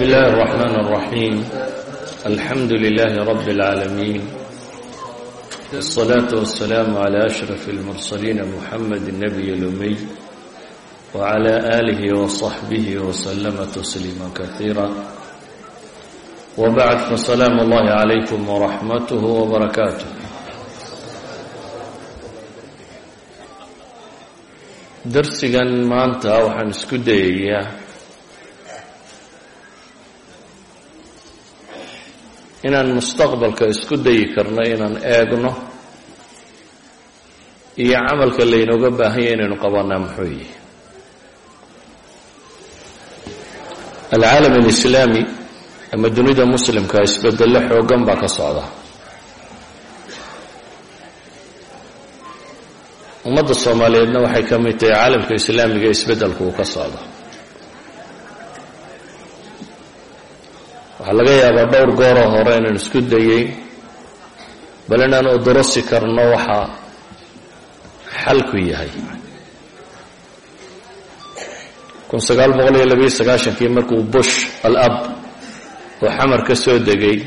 بسم الله الرحمن الرحيم الحمد لله رب العالمين والصلاة والسلام على أشرف المرسلين محمد النبي الأمي وعلى آله وصحبه وسلم تسليما كثيرا وبعد فسلام الله عليكم ورحمته وبركاته darsigan maanta waxaan isku dayayaa inaan mustaqbalka isku dayi karno inaan eegno iyo camalka laynooga baahanya inaynu qabanaa muxuu yihi alcaalam alislaami ama dunida muslimka isbedello xoogan baa ka socda. Ummadda soomaaliyeedna waxay ka mid tahay caalamka islaamiga isbeddelku uu ka socdo waxaa laga yaabaa dhowr gooroo hore inaan isku dayey bal inaan udurasi karno waxaa xalku yahay. Sagaashankii markuu bush al ab oo xamar ka soo degay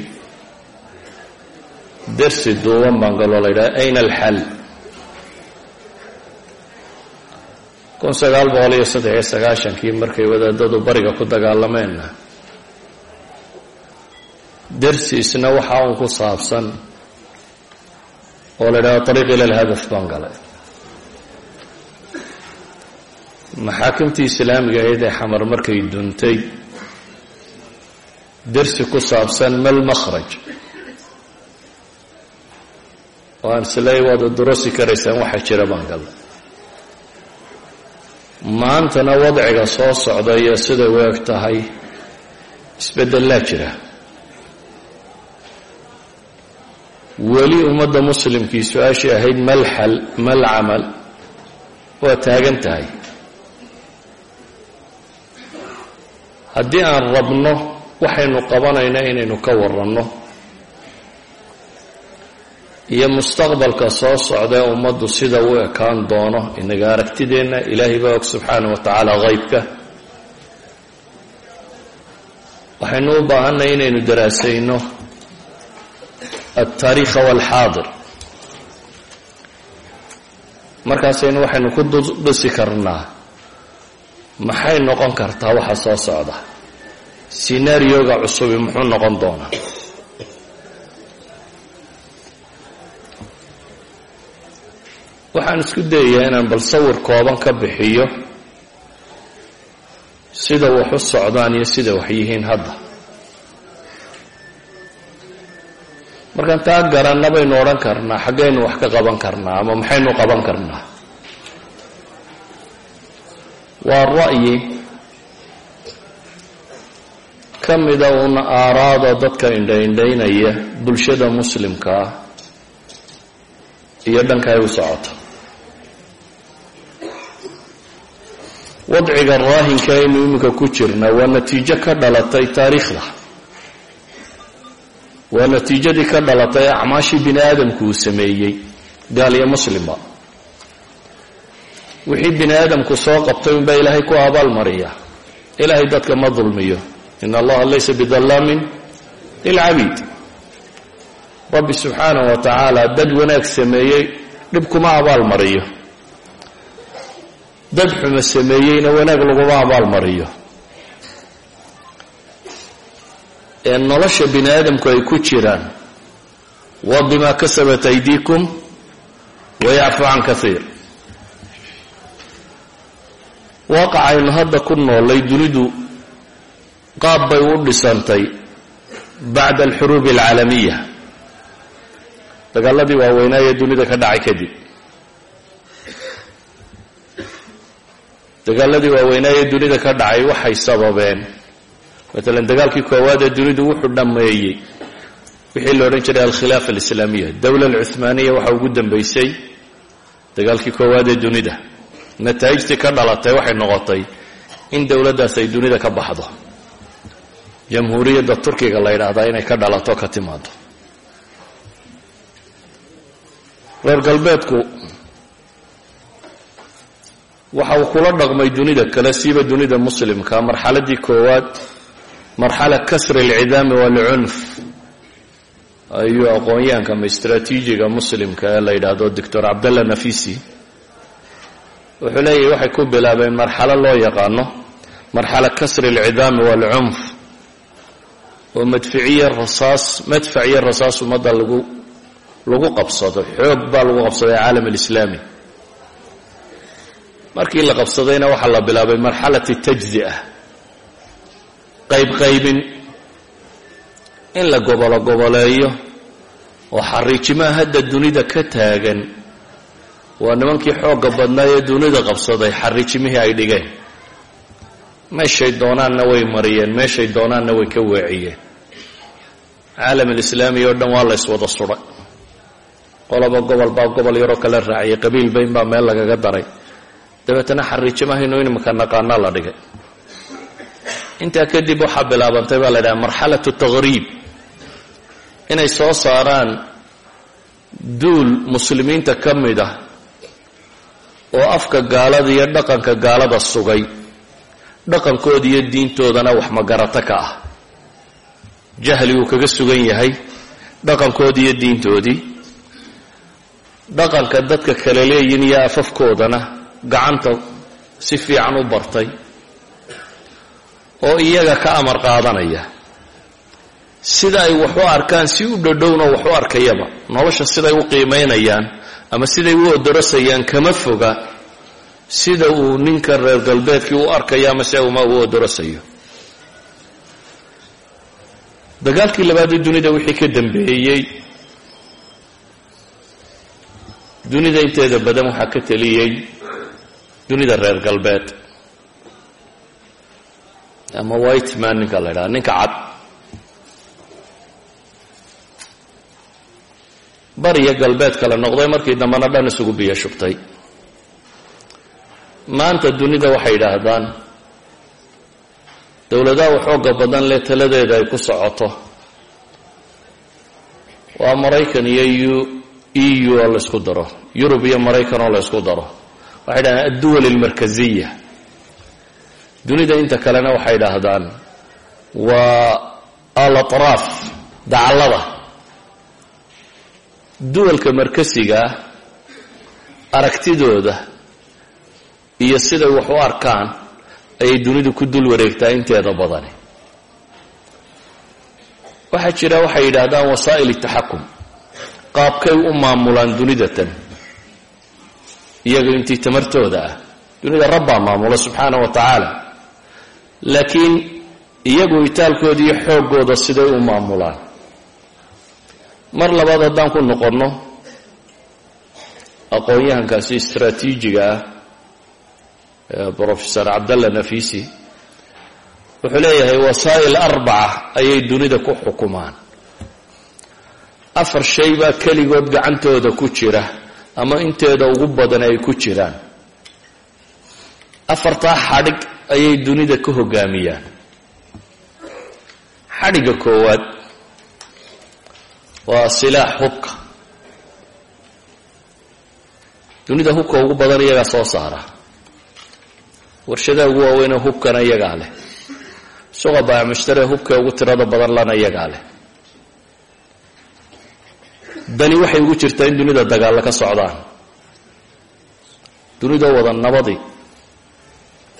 dersi duuban baan galoo la yidhaha ayna alxal? Sagaashankii markay wadaadadu bariga ku dagaalameenna dersi isna waxa uun ku saabsan oo la idhahdo ariiq ila alhadaf baan galay. Maxaakimtii islaamiga ahayd ee xamar markay duntay dersi ku saabsan mal makhraj. Aan isleey waad udurasi karaysaan waxa jira baan galay. Maantana wadciga soo socda iyo siday u eg tahay isbedelaa jira weli ummadda muslimkii su'aashii ahayd mal xal mal camal waa taagan tahay. Haddii aan rabno waxaynu qabanayna inaynu ka waranno iyo mustaqbalka soo socda ee ummaddu sida u ekaan doono inaga aragtideenna ilaahay baa og subxaana wa tacaala haybka waxaynu u baahanay inaynu daraasayno altaariikha waalxaadir markaasaynu waxaynu ku dhisi karnaa maxay noqon kartaa waxa soo socda sinaariyoga cusubi muxuu noqon doonaa waxaan isku dayayaa inaan bal sawir kooban ka bixiyo sida wax u socdaan iyo sida wax yihiin hadda markaan taa garanna baynu odhan karnaa xaggaynu wax ka qaban karnaa ama maxaynu qaban karnaa? Waa ra'yi ka mida uuna aaraada dadka indhaindhaynaya bulshada muslimka ah iyo dhanka ay u socoto. Wadciga raahinka aynu iminka ku jirna waa natiijo ka dhalatay taariikhda waa natiijadii ka dhalatay acmaashii bini aadamku uu sameeyey gaal iyo muslimba. Wixii bini aadamku soo qabtay unbaa ilaahay ku abaalmariya ilaahay dadka ma dulmiyo. In allaha laysa bidallaamin lilcabiid. Rabbi subxaanahu wa tacaala dad wanaag sameeyey dhib kuma abaalmariyo dad xumo sameeyeyna wanaag laguma abaalmariyo ee nolosha bini aadamku ay ku jiraan. Waa bimaa kasabat aydiikum wayacfu can kaiir waaqacaynu hadda ku noolay dunidu qaab bay u dhisantay bacda alxuruubi alcaalamiya. Dagaaladii waaweynaa ee dunida ka dhacay kadib. Dagaaladii waaweynaa ee dunida ka dhacay waxay sababeen maalan dagaalkii koowaad ee dunidu wuxuu dhammeeyey. Wixii la odhan jiray alkhilaafa alislaamiya. Dowla alcuhmaaniya waxaa ugu dambaysay dagaalkii koowaad ee dunida. Nataa'ijtii ka dhalatay waxay noqotay in dowladdaas ay dunida ka baxdo. Jamhuuriyadda turkiga la yidhaahdaa inay ka dhalato ka timaado. Reer galbeedku waxa uu kula dhaqmay dunida kale siiba dunida muslimka. Marxaladii koowaad marxala kasri alcidaami waalcunf ayuu aqoon-yahanka ama istraatiijiga muslimka ee la yidhaahdo doctor cabdallah nafisi. Wuxuu leeyahy waxay ku bilaabeen marxalo loo yaqaano marxala kasri alcidaami waalcunf oo madficiyo rasaas madfac rasaas ummadda lagu lagu qabsado xoog baa lagu qabsaday caalam alislaami. Markii la qabsadayna waxaa la bilaabay marxalati tajzi'a qaybqaybin. In la gobolo goboleeyo oo xariijimaha hadda dunida ka taagan waa nimankii xoogga badnaa ee dunida qabsaday xariijimihii ay dhigeen. Meeshay doonaanna way mariyeen meeshay doonaanna way ka weeciyeen caalam alislaami oo dhan waa la yswada suday qoloba gobol baa gobol yaroo kala raaciyay qabiil bayn baa meel lagaga daray. Dabeetana xariijimahaynu inimika naqaana la dhigay intaa kadib waxaa bilaabantay baa la ydhaha marxalatu taqriib inay soo saaraan duul muslimiinta ka mid ah oo afka gaalada iyo dhaqanka gaalada sugay. Dhaqankooda iyo diintoodana wax magarato ka ah. Jahli uu kaga sugan yahay dhaqankoodii iyo diintoodii dhaqanka dadka kale leeyihiin iyo afafkoodana gacanta si fiican u bartay oo iyaga ka amar qaadanaya. Sida ay wax u arkaan si u dhodhowna wax u arkayaba. Nolosha siday u qiimaynayaan ama siday u odorosayaan kama foga sida uu ninka reer galbeedkii u arkaya ama se uma u odorosayo dagaalkii labaadee dunida wixii ka dambeeyey dunida inteeda badan waxaa ka teliyey dunida reer galbeed ama white man ninka la ydhaha ninka cad. Bariyo galbeed kale noqday markii dambena dhan isugu biyo shubtay. Maanta dunida waxay yidhaahdaan dowladaha waxooga badan leh taladeeda ay ku socoto. Waa maraykan iyo e u oo laysku daro yurub iyo maraykan oo laysku daro. Waxay dhahdaan adduwal almarkaziya dunida inta kalena waxay idhaahdaan waa alatraaf dacallada. Duwalka markasiga ah aragtidooda iyo siday wax u arkaan ayay dunidu ku dul wareegtaa inteeda badani. Waxaa jira waxay yidhaahdaan wasaa'il taxakum qaabkay u maamulaan dunidatan iyaga intii tamartooda ah. Dunida rabbaa maamula subxaana wa tacaala laakiin iyagu itaalkooda iyo xooggooda siday u maamulaan. Mar labaad haddaan ku noqonno aqoon-yahankaasi istraatiijiga ah brofesor cabdalla nafisi wuxuu leeyahay wasaa'il arbaca ayay dunida ku xukumaan. Afar shay baa keligood gacantooda ku jira ama inteeda ugu badan ay ku jiraan. Afartaa xadhig ayay dunida ka hoggaamiyaan xadhigga koowaad waa silaax hubka. Dunida hubka ugu badan iyagaa soo saara. Warshadaha ugu waaweynee hubkana iyagaa leh. Suqa baac mushtare hubka ugu tirada badan lana iyagaa leh. Dani waxay ugu jirtaa in dunida dagaallo ka socdaan. Dunida wada nabadi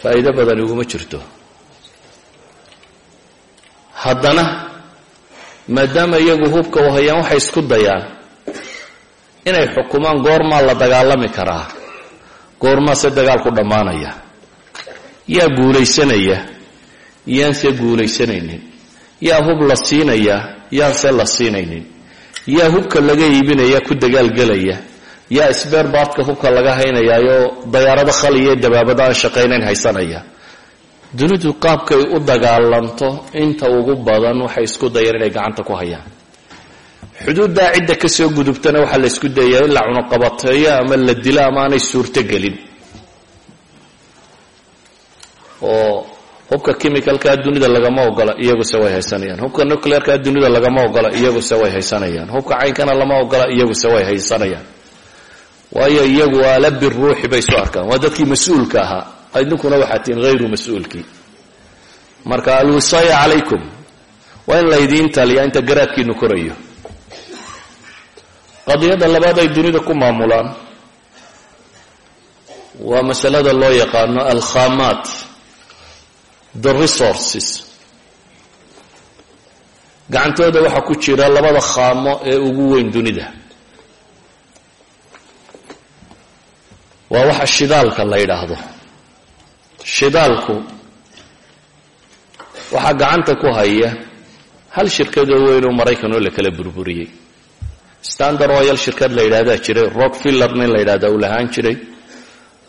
faa'iido badani uguma jirto. Haddana maadaama iyagu hubka u hayaan waxay isku dayaan inay xukumaan goormaa la dagaalami karaa goormaase dagaalku dhammaanaya yaa guulaysanaya yaanse guulaysanaynin yaa hub la siinaya yaanse la siinaynin yaa hubka laga iibinaya ku dagaalgelaya yaa sbeer baadka hubka laga haynayaayoo dayaarado khaliya dabaabada aan shaqaynayn haysanaya. Dunidu qaabkay u dagaalanto inta ugu badan waxay isku dayeen inay gacanta ku hayaan. Xuduuddaa cidda ka soo gudubtana waxaa la isku dayaa in la cunuqabateeyo ama la dilo ama aanay suurtogelin oo hubka chemicalkaa dunida lagama ogola iyaguse way haysanayaan. Hubka nuclearkaa dunida lagama ogola iyaguse way haysanayaan. Hubka caynkana lama ogola iyaguse way haysanayaan waayo iyagu aala biruuxi bay soo arkaan. Waa dadkii mas'uulka ahaa. Idinkuna waxaa tihin hayru mas'uulkii marka alwisaaya calaykum waa in laydiin taliyaa inta garaadkiinu korayo. Qadiyadda labaad ay dunida ku maamulaan. Waa masalada loo yaqaano alkhamaat the resources. Gacantooda waxaa ku jira labada khaamo ee ugu weyn dunida waa waxa shidaalka la yidhaahdo. Shidaalku waxaa gacanta ku haya hal shirkadoo weyn oo maraykan oo la kala burburiyey. Standard oil shirkad la yidhahdaa jiray rockfiller nin la yidhahdaa uu lahaan jiray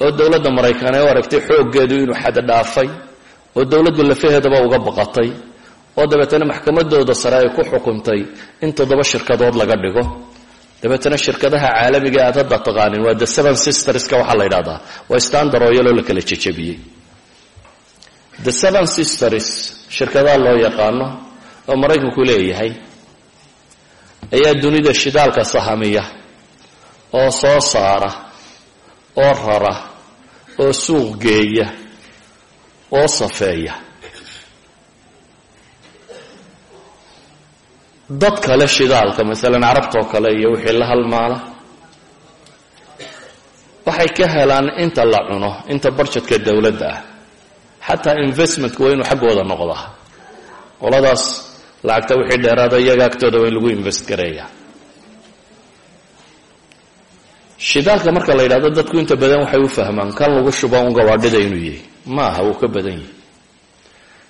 oo dowladda maraykan ee u aragtay xooggeedu inuu xad dhaafay oo dowladdu lafaheedaba uga baqatay oo dabeetana maxkamadooda sare ay ku xukuntay in toddoba shirkadood laga dhigo dabeetana shirkadaha caalamiga aad hadda taqaanin waa the seven sisterska waxaa la yidhahdaa waa standard oo la kala jejabiyey the seven sisters shirkadaha loo yaqaano oo maraykanku leeyahay ayaa dunida shidaalka sahamiya oo soo saara oo rara oo suuq geeya oo safeeya dad kale shidaalka maalan carabtoo kale iyo wixii la halmaala waxay ka helaan inta la cuno inta barjedka dowladda ah. Xataa investmentku waa inuu xaggooda noqdaa. Qoladaas lacagta wixii dheeraada iyaga agtooda waa in lagu invest gareeya. Shidaalka marka la yidhahdo dadku inta badan waxay u fahmaan kan lagu shuba un gawaadhida inuu yahay ma aha wuu ka badan yahay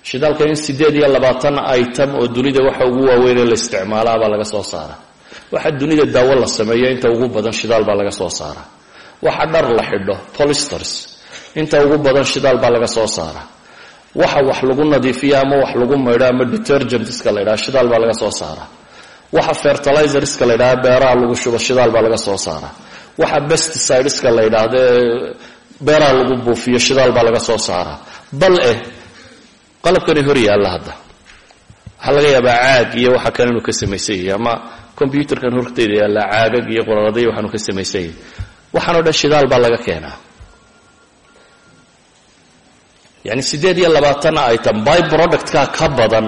shidaalka in siddeed iyo labaatan item oo dunida waxa ugu waaweyn ee la isticmaalaa baa laga soo saara waxa dunida daawo la sameeyo inta ugu badan shidaal baa laga soo saara waxa dhar la xidho polisters inta ugu badan shidaal baa laga soo saara waxa wax lagu nadiifiyo ama wax lagu maydho ama detergentska la ydhaha shidaal baa laga soo saara waxa fertilizerska la ydhaha beeraha lagu shubo shidaal baa laga soo saara waxa besticideska la yidhaahdo ee beeraha lagu buufiyo shidaal baa laga soo saara bal eh qalabkani hor yaalla hadda. Waxaa laga yaabaa caag iyo waxa kale inuu ka samaysan ama combyuterkan horteeda yaalla caagag iyo qoraraday waxaanu ka samaysan yahay. Dhan shidaal baa laga keenaa. Yani siddeed iyo labaatan item by productka ka badan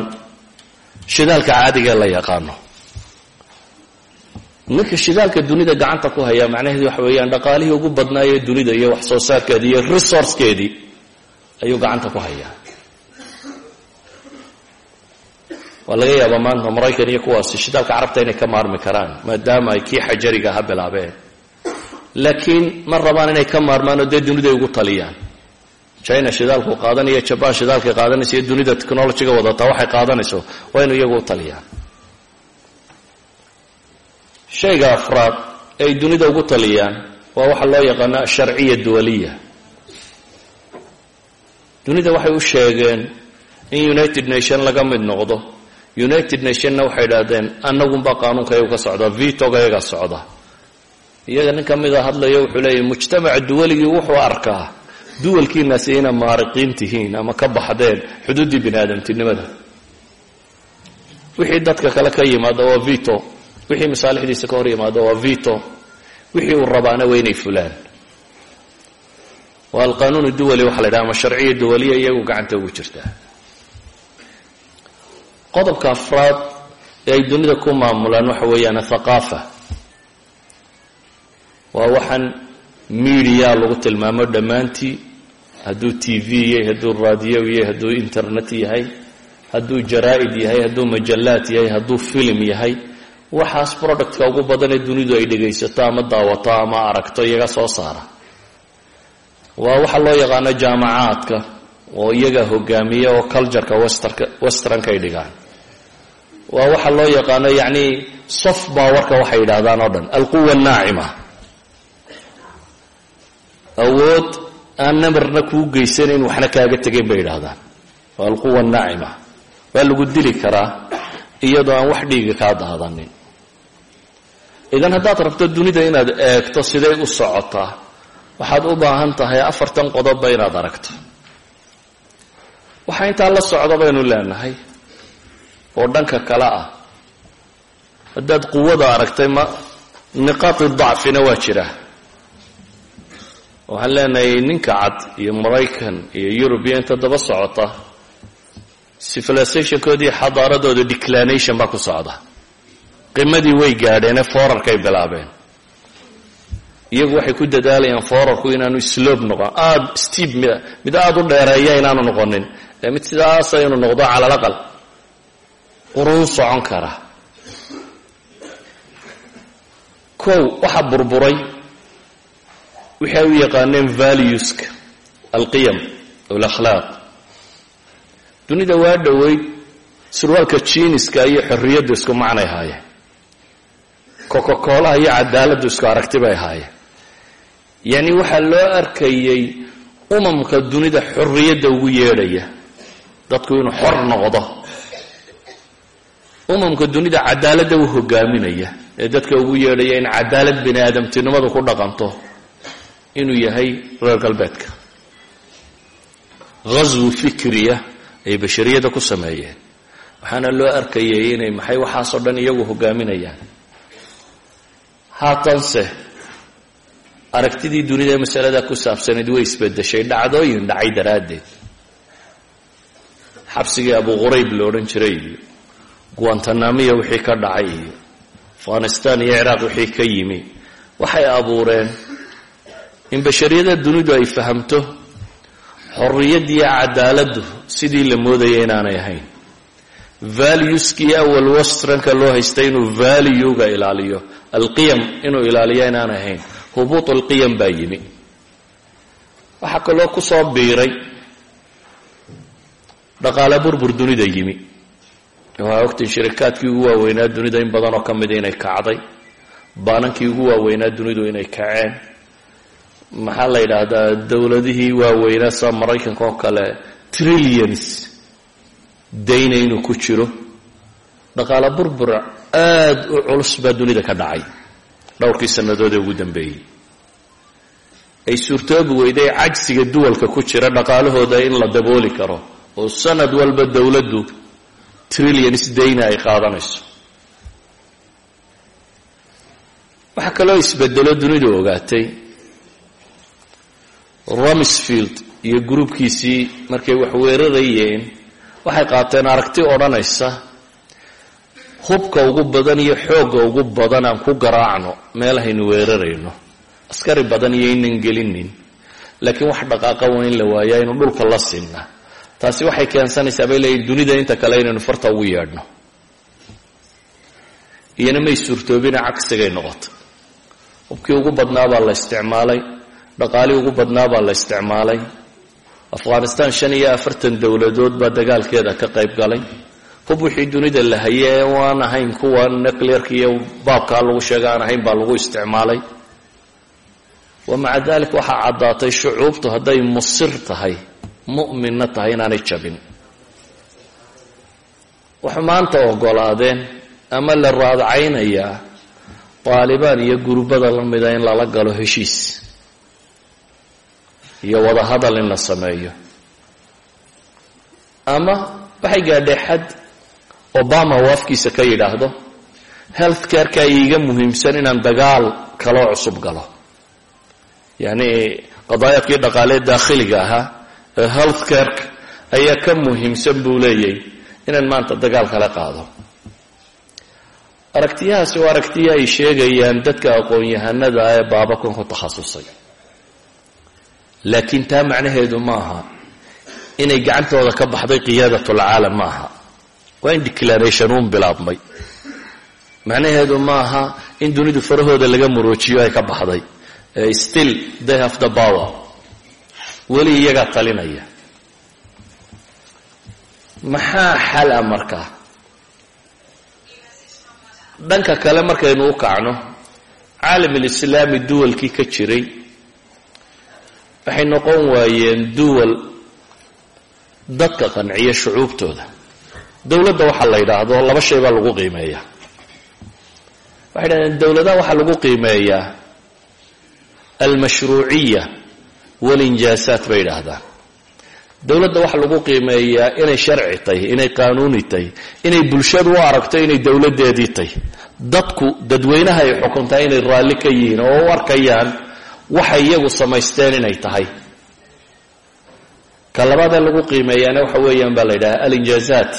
shidaalka caadiga ee la yaqaano. Ninka shidaalka dunida gacanta ku hayaa macnaheedu waxa weeyaan dhaqaalihii ugu badnaayee dunida iyo wax soo saarkeedii iyo resourcekeedii ayuu gacanta ku hayaa waa laga yaabaa maanta maraykan iyo kuwaasi shidaalka carabta inay ka maarmi karaan maadaama ay kii xajariga ha bilaabeen. Laakiin ma rabaan inay ka maarmaan oo dee duniday ugu taliyaan. China shidaalku qaadanaya jaban shidaalkay qaadanaysa iyo dunida technologyga wadataa waxay qaadanayso waa inu iyagu u taliyaan. Shayga afraad ay dunida ugu taliyaan waa waxa loo yaqaano asharciya duwaliya. Dunida waxay u sheegeen in united nation laga mid noqdo united nationna waxay idhaahdeen annagunba qaanuunka iyagu ka socda vitoga iyaga socda. Iyaga nin ka mida hadlayo wuxuu leeyahy mujtamaca duwaligii wuxuu arkaa duwalkiinaasi ina maariqiin tihiin ama ka baxdeen xuduuddii bini aadamtinimada wixii dadka kale ka yimaada waa vito wixii masaalixdiisa ka hor yimaada waa vito wixii uu rabaana waa inay fulaan. Waa alqanuun duwali waxa la ydhaha ama sharciya duwaliya iyagu gacanta ugu jirtaa qodobka afraad ee ay dunida ku maamulaan waxa weeyaan athaqaafa waa waxaan media lagu tilmaamo dhammaantii. Hadduu t v yahay hadduu raadiyo yahay hadduu internet yahay hadduu jaraa'id yahay hadduu majallaad yahay hadduu film yahay waxaas productka ugu badan ee dunidu ay dhegaysato ama daawato ama aragto iyaga soo saara. Waa waxa loo yaqaano jaamacaadka oo iyaga hogaamiya oo cultureka westerka westernka ay dhigaan waa waxa loo yaqaano yacni soft powerka waxay yidhaahdaan oo dhan. Alquwa annaacima awood aan namarna kuu geysanayn waxna kaaga tegayn bay yidhaahdaan. Waa alquwa annaacima waa lagu dili karaa iyadoo aan wax dhiiga kaa daadanin. Idan haddaad rabto dunida inaad eegto siday u socotaa waxaad u baahan tahay afartan qodobba inaad aragto. Waxaa intaa la socda baynu leenahay oo dhanka kale ah. Haddaad quwada aragtay ma niqaati dacfina waa jira. Waxaan leenahay ninka cad iyo maraykan iyo yurubiya inta daba socota civilizationkoodii xadaaradooda declination baa ku socda. Qimadii way gaadheenee foorarkay bilaabeen. Iyagu waxay ku dadaalayaan foorarku inaanu slob noqon. Aada steep mid aada u dheereeya inaanu noqonin. Mid sidaasa inuu noqdo cala alaqal quruun socon kara. Kow waxaa burburay waxay u yaqaaneen valueska alqiyam alakhlaaq. Dunida waa dhoweyd surwaalka jiiniska iyo xorriyaddu isku macnay ahaayeen coca-coolaha iyo cadaaladdu isku aragti bay ahaayeen yacni waxaa loo arkayay umamka dunida xorriyadda ugu yeedhaya dadku inuu xor noqdo umamka dunida cadaaladda u hogaaminaya ee dadka ugu yeedhaya in cadaalad bini aadamtinimadu ku dhaqanto inuu yahay reer galbeedka. Ghaswu fikriya ay bashariyadda ku sameeyeen. Waxaana loo arkayay inay maxay waxaasoo dhan iyagu hogaaminayaan. Haatanse aragtidii dunida ee masalada ku saabsanayd way isbedeshay dhacdooyin dhacay daraaddeed. Xabsigii abu qurayb la odhan jiray iyo guantanamiya wixii ka dhacay iyo afghanistan iyo ciraaq wixii ka yimi. Waxay abuureen in bashariyada dunidu ay fahamto xorriyaddiiyo cadaaladdu sidii la moodaya inaanay ahayn. Valueskii awal westranka loo haystay inuu valuega ilaaliyo alqiyam inuu ilaaliyo inaanay ahayn hubuut alqiyam baa yimi. Waxaa kaloo ku soo biiray dhaqaale burbur dunida yimi waxaa ogtiin shirikaadkii ugu waaweynaa dunida in badan oo ka mida inay kacday. Baanankii ugu waaweynaa dunidu inay kaceen. Maxaa la yidhaahdaa? Dowladihii waaweynaa sida maraykanka oo kale trillions dayna inuu ku jiro. Dhaqaale burbur aada u culus baa dunida ka dhacay. Dhowrkii sannadood ee ugu dambeeyey. Ay suurtoobi weyday cajsiga duwalka ku jira dhaqaalahooda in la dabooli karo oo sanad walba dowladdu trillions dayna ay qaadanayso. Waxaa kaloo isbedelo dunidu ogaatay. Rumsfield iyo gruubkiisii markay wax weerarayeen waxay qaateen aragti odhanaysa hubka ugu badan iyo xoogga ugu badan aan ku garaacno meelahaynu weerarayno. Askari badan iyo inan gelinin laakiin wax dhaqaaqa waa la waayaa inu dhulka la sinna taasi waxay keensanaysaa bay leeyihiin dunida inta kale inaynu farta ugu yeedhno. Iyana may suurtoobina cagsigay noqoto hubkii ugu badnaa baa la isticmaalay dhaqaalii ugu badnaa baa la isticmaalay. Afghanistan shan iyo afartan dowladood baa dagaalkeeda ka qayb galay. Hub wixii dunida la haye ee aan ahayn kuwa nuclearka iyo baabkaa lagu sheega aan ahayn baa lagu isticmaalay. Wa maca dalik waxaa caddaatay shucuubtu hadday musir tahay mu'minna tahay inaanay jabin. Waxay maanta ogolaadeen ama la raadcaynayaa taalibaan iyo gurbada la mida in lala galo heshiis iyo wada hadal in la sameeyo. Ama waxay gaadhay xad obama uu afkiisa ka yidhaahdo health careka iiga muhiimsan inaan dagaal kaloo cusub galo. Yacni qadaayadkii dhaqaalee daakhiliga ahaa ee health careka ayaa ka muhiimsan buu leeyay inaan maanta dagaal kala qaado. Aragtiyahaasi waa aragtiya ay sheegayaan dadka aqoon-yahanada ee baabakan ku takhasusay laakiin taa macnaheedu maaha inay gacantooda ka baxday qiyaadatulcaalam ma aha. Waa in declaration uun bilaabmay. Macnaheedu maaha in dunidu farahooda laga muroojiyo ay ka baxday. Still they have the power weli iyagaa talinaya. Maxaa xal a markaa dhanka kale markaynu u kacno caalamilislaami duwalkii ka jiray waxay noqon waayeen duwal dadka qanciya shucuubtooda. Dowladda waxaa la yidhaahdo laba shay baa lagu qiimeeyaa. Waxay dhahdeen dowladaha waxaa lagu qiimeeyaa almashruuciya walinjaasaat bay yidhaahdaan. Dowladda waxaa lagu qiimeeyaa inay sharci tahy inay qaanuuni tahy inay bulshadu u aragto inay dowladdeedii tahy dadku dadweynaha ay xukuntaa inay raalli ka yihiin oo u arkayaan waxay iyagu samaysteen inay tahay. Ka labaadee lagu qiimeeyaana waxa weeyaan baa la yidhaha alinjaazaat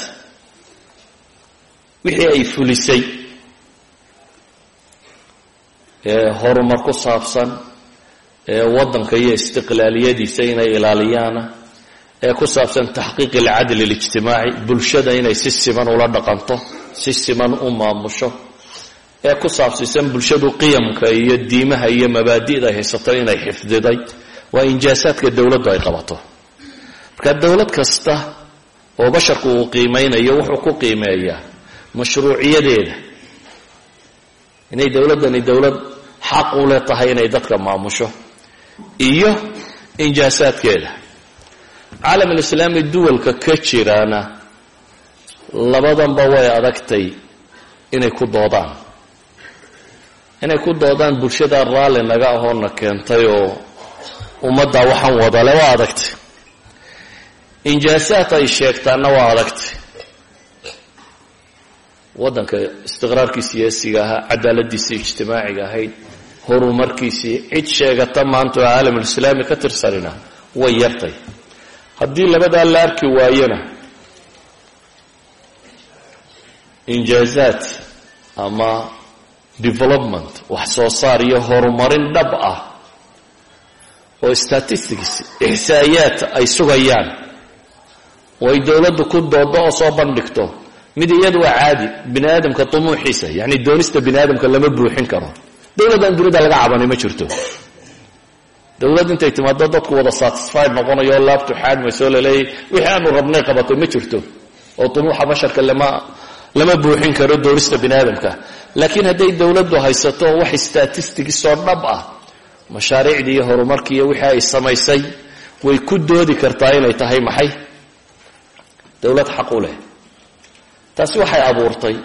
wixii ay fulisay ee horumar ku saabsan ee waddanka iyo istiqlaaliyadiisa inay ilaaliyaana ee ku saabsan taxqiiq alcadl اlijtimaaci bulshada inay si siman ula dhaqanto si siman u maamusho ee ku saabsiisan bulshadu qiyamka iyo diimaha iyo mabaadi'da ay haysato inay xifdiday waa injaasaadka dowladdu ay qabato. Marka dowlad kasta oo basharku uu qiimeynayo wuxuu ku qiimeeyaa mashruuciyadeeda. Inay dowladdani dowlad xaq u le tahay inay dadka maamusho iyo injaasaadkeeda. Caalamulislaami duwalka ka jiraana labadanba way adagtay inay ku doodaan. Inay ku doodaan bulshada raalli naga ahoona keentay oo ummaddaa waxaan wadale waa adagtay. Injaasaad ay sheegtaanna waa adagtay. Waddanka istiqraarkii siyaasiga ahaa cadaaladiisii ijtimaaciga ahayd horumarkiisii cid sheegata maanta oo caalamulislaami ka tirsanina way yartay. Haddii labadaa la arki waayona injaazaat ama development wax soo saar iyo horumarin dhab ah oo statistics ixsaayaad ay sugayaan oo ay dowladdu ku doodo oo soo bandhigto mid iyadu waa caadi bini aadamka tumuuxiisa yacni doonista bini aadamka lama buuxin karo dowladdan dunida laga cabanay ma jirto. Dowladd intay timaado dadku wada satisfied noqonayo oo laabtu xaadmayso o laleeyay wixii aanu rabnay qabatay ma jirto. Oo tumuuxa basharka lama lama buuxin karo doonista bini aadamka laakiin hadday dowladdu haysato wax statisticsoo dhab ah mashaariicdii iyo horumarkii iyo wixii ay samaysay way ku doodi kartaa inay tahay maxay? Dowlad xaq u leh. Taasi waxay abuurtay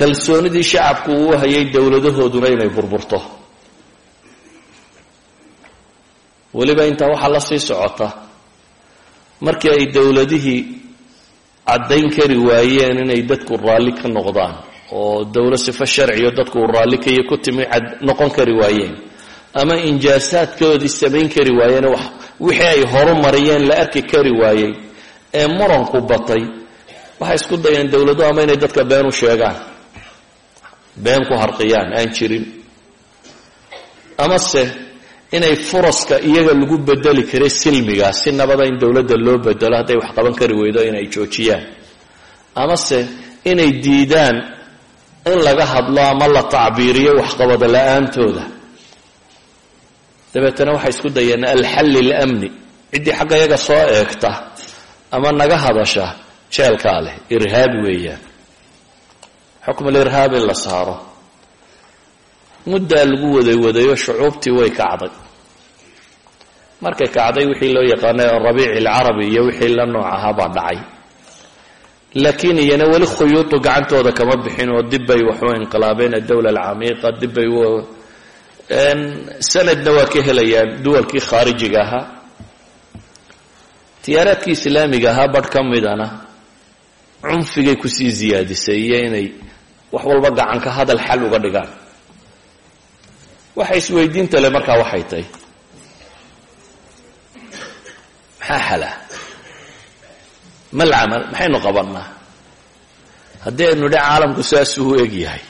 kalsoonidii shacabku uu hayay dowladahooduna inay burburto. Weliba intaa waxaa la sii socota markii ay dowladihii caddayn kari waayeen inay dadku raalli ka noqdaan oo dowlo sifo sharciyo dadku uu raalli kaiyo ku timi noqon kari waayeen ama injaasaadkoodii samayn kari waayeen wixii ay horu mariyeen la arki kari waayey ee muranku batay waxay isku dayeen dowladu ama inay dadka been u sheegaan been ku harqiyaan aan jirin. Amase inay furaska iyaga lagu bedeli karay silmiga si nabada in dowladda loo bedelo hadday wax qaban kari weydo inay joojiyaan. Amase inay diidaan in laga hadlo ama la tacbiiriyo waxqabado la'aantooda. Dabeetana waxay isku dayeen alxalli ilamni ciddii xagga iyaga soo eegta ama naga hadasha jeelkaa leh irhaabi weeyaan xukmul irhaab in la saaro. Muddaa lagu waday wadayo shucuubtii way kacday. Markay kacday wixii loo yaqaanay rabiici alcarabi iyo wixii la nooc ahaa baa dhacay. Laakiin iyana weli khuyuudu gacantooda kama bixin oo dib bay waxu inqilaabeen adowla alcamiiqa dib bay sanadna waa ka helayaan duwalkii khaarijiga ahaa. Tiyaaraadkii islaamiga ahaa badh ka midana cunfigay ku sii ziyaadisay iyo inay wax walba gacanka hadal xal uga dhigaan. Waxa isweydiinta le markaa waxay tahay. Maxaa xala? Mal camal? Maxaynu qabannaa haddii aynu idhi caalamku saasuu u eg yahay.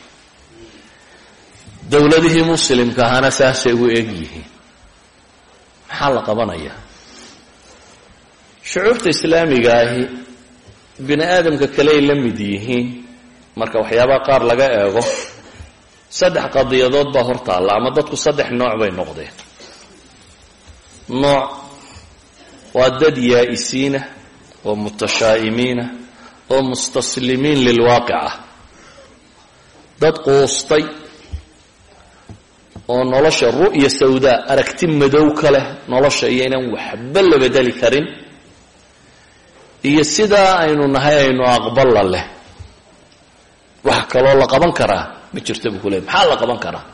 Dowladihii muslimka ahana saasay u eg yihiin. Maxaa la qabanayaa? Shucuubta islaamiga ahi bini aadamka kaleay la mid yihiin marka waxyaabaha qaar laga eego saddex qadiyadood baa hor taalla ama dadku saddex nooc bay noqdeen. Nooc waa dad yaa'isiina oo mutashaa'imiina oo mustaslimiin lilwaaqic ah. Dad quustay oo nolosha ru'ya sawdaa aragti madow ka leh nolosha iyo inaan waxba la bedeli karin iyo sidaa aynu nahay aynu aqballa leh. Wax kaloo la qaban karaa ma jirta buu ku leey maxaa la qaban karaa?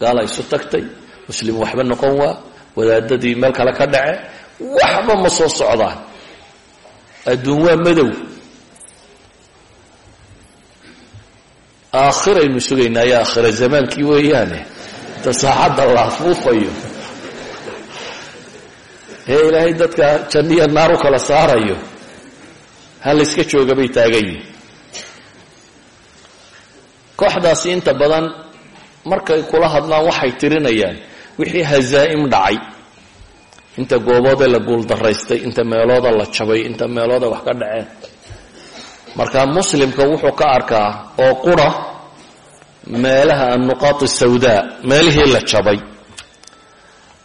Gaala isu tagtay muslim waxba noqon waa wadaadadii meel kale ka dhace waxba ma soo socdaan. Adduun waa madow. Aakhiraynu sugaynaa ya aakhira zamaankii weeyaane. Ta saacadda la afuufayo ee ilaahay dadka janniya naar u kala saarayo ha layska jooga bay taagan yihiin kooxdaasi inta badan markay kula hadlaan waxay tirinayaan wixii hazaa'im dhacay. Inta gooboodee la guuldaraystay inta meelooda la jabay inta meelooda wax ka dhaceen. Marka muslimka wuxuu ka arkaa oo qura meelaha annuqaat sawdaa meelihii la jabay.